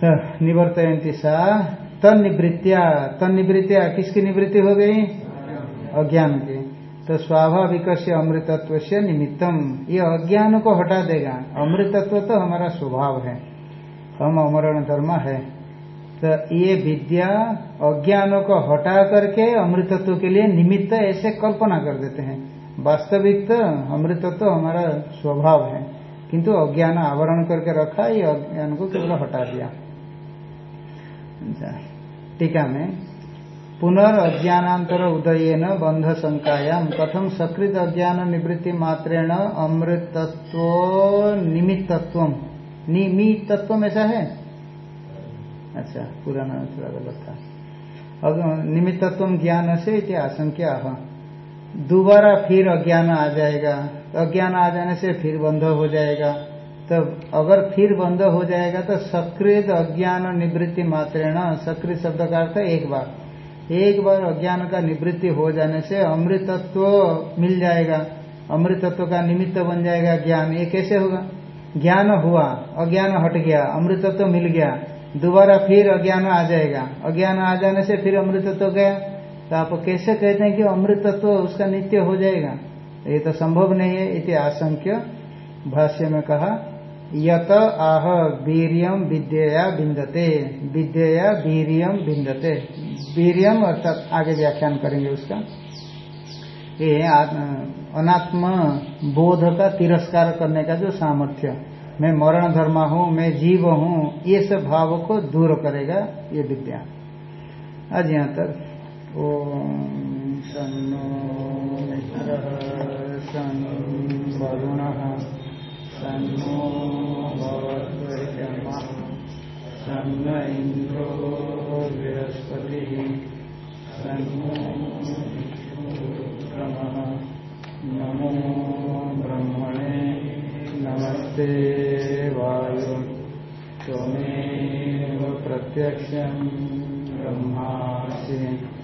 तो निवर्तयंती सा तनिवृत्तिया तनिवृत्तिया किसकी निवृत्ति हो गई? अज्ञान की तो स्वाभाविक से अमृतत्व से निमित्तम ये अज्ञान को हटा देगा। अमृतत्व तो हमारा स्वभाव है। हम अमरण धर्म है। तो ये विद्या अज्ञान को हटा करके अमृतत्व के लिए निमित्त ऐसे कल्पना कर देते हैं। वास्तविक तो अमृतत्व हमारा स्वभाव है। किंतु अज्ञान आवरण करके रखा ये अज्ञान को केवल हटा दिया? अच्छा, टीका में पुनर्ज्ञानांतर उदयन बंध संकायाम कथम सकृत अज्ञान निवृत्ति मात्रेण अमृतत्व निमित्तत्व। निमित्तत्व ऐसा है? अच्छा पुराना थोड़ा गलत था। निमित्तत्व ज्ञान से आशंका दोबारा फिर अज्ञान आ जाएगा। अज्ञान आ जाने से फिर बंध हो जाएगा। तो अगर फिर बंद हो जाएगा तो सकृत अज्ञान निवृत्ति मात्रेण, सकृत शब्द का अर्थ एक बार। एक बार अज्ञान का निवृत्ति हो जाने से अमृतत्व मिल जाएगा। अमृतत्व का निमित्त बन जाएगा ज्ञान। ये कैसे होगा? ज्ञान हुआ, अज्ञान हट गया, अमृतत्व मिल गया। दोबारा फिर अज्ञान आ जाएगा। अज्ञान आ जाने से फिर अमृतत्व गया। तो आप कैसे कहते हैं कि अमृतत्व उसका नित्य हो जाएगा? ये तो संभव नहीं है, इति आशंक्य भाष्य में कहा, यत आह वीरियम विद्या बिंदते विद्या वीरियम बिंदते वीरियम अर्थात आगे व्याख्यान करेंगे उसका। ये अनात्म बोध का तिरस्कार करने का जो सामर्थ्य। मैं मरण धर्मा हूँ, मैं जीव हूँ, ये सब भाव को दूर करेगा ये विद्या। आज यहाँ तक ओम सन्नो वरुण। सन्नो सन्न इन्द्रो बृहस्पतिः। सन्नो नमो ब्रह्मणे नमस्ते वायु। त्वमेव प्रत्यक्षं ब्रह्मासि।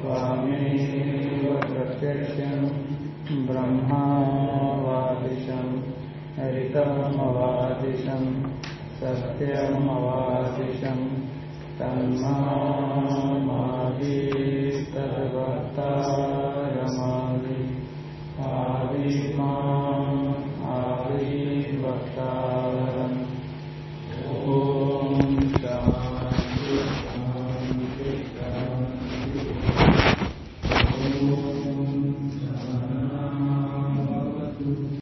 स्वामीव प्रत्यक्षं ब्रह्मावादिशं ऋतमवादिशं सत्यमवादिशं तन्मादि तद्वक्तारमादि आदिमाम्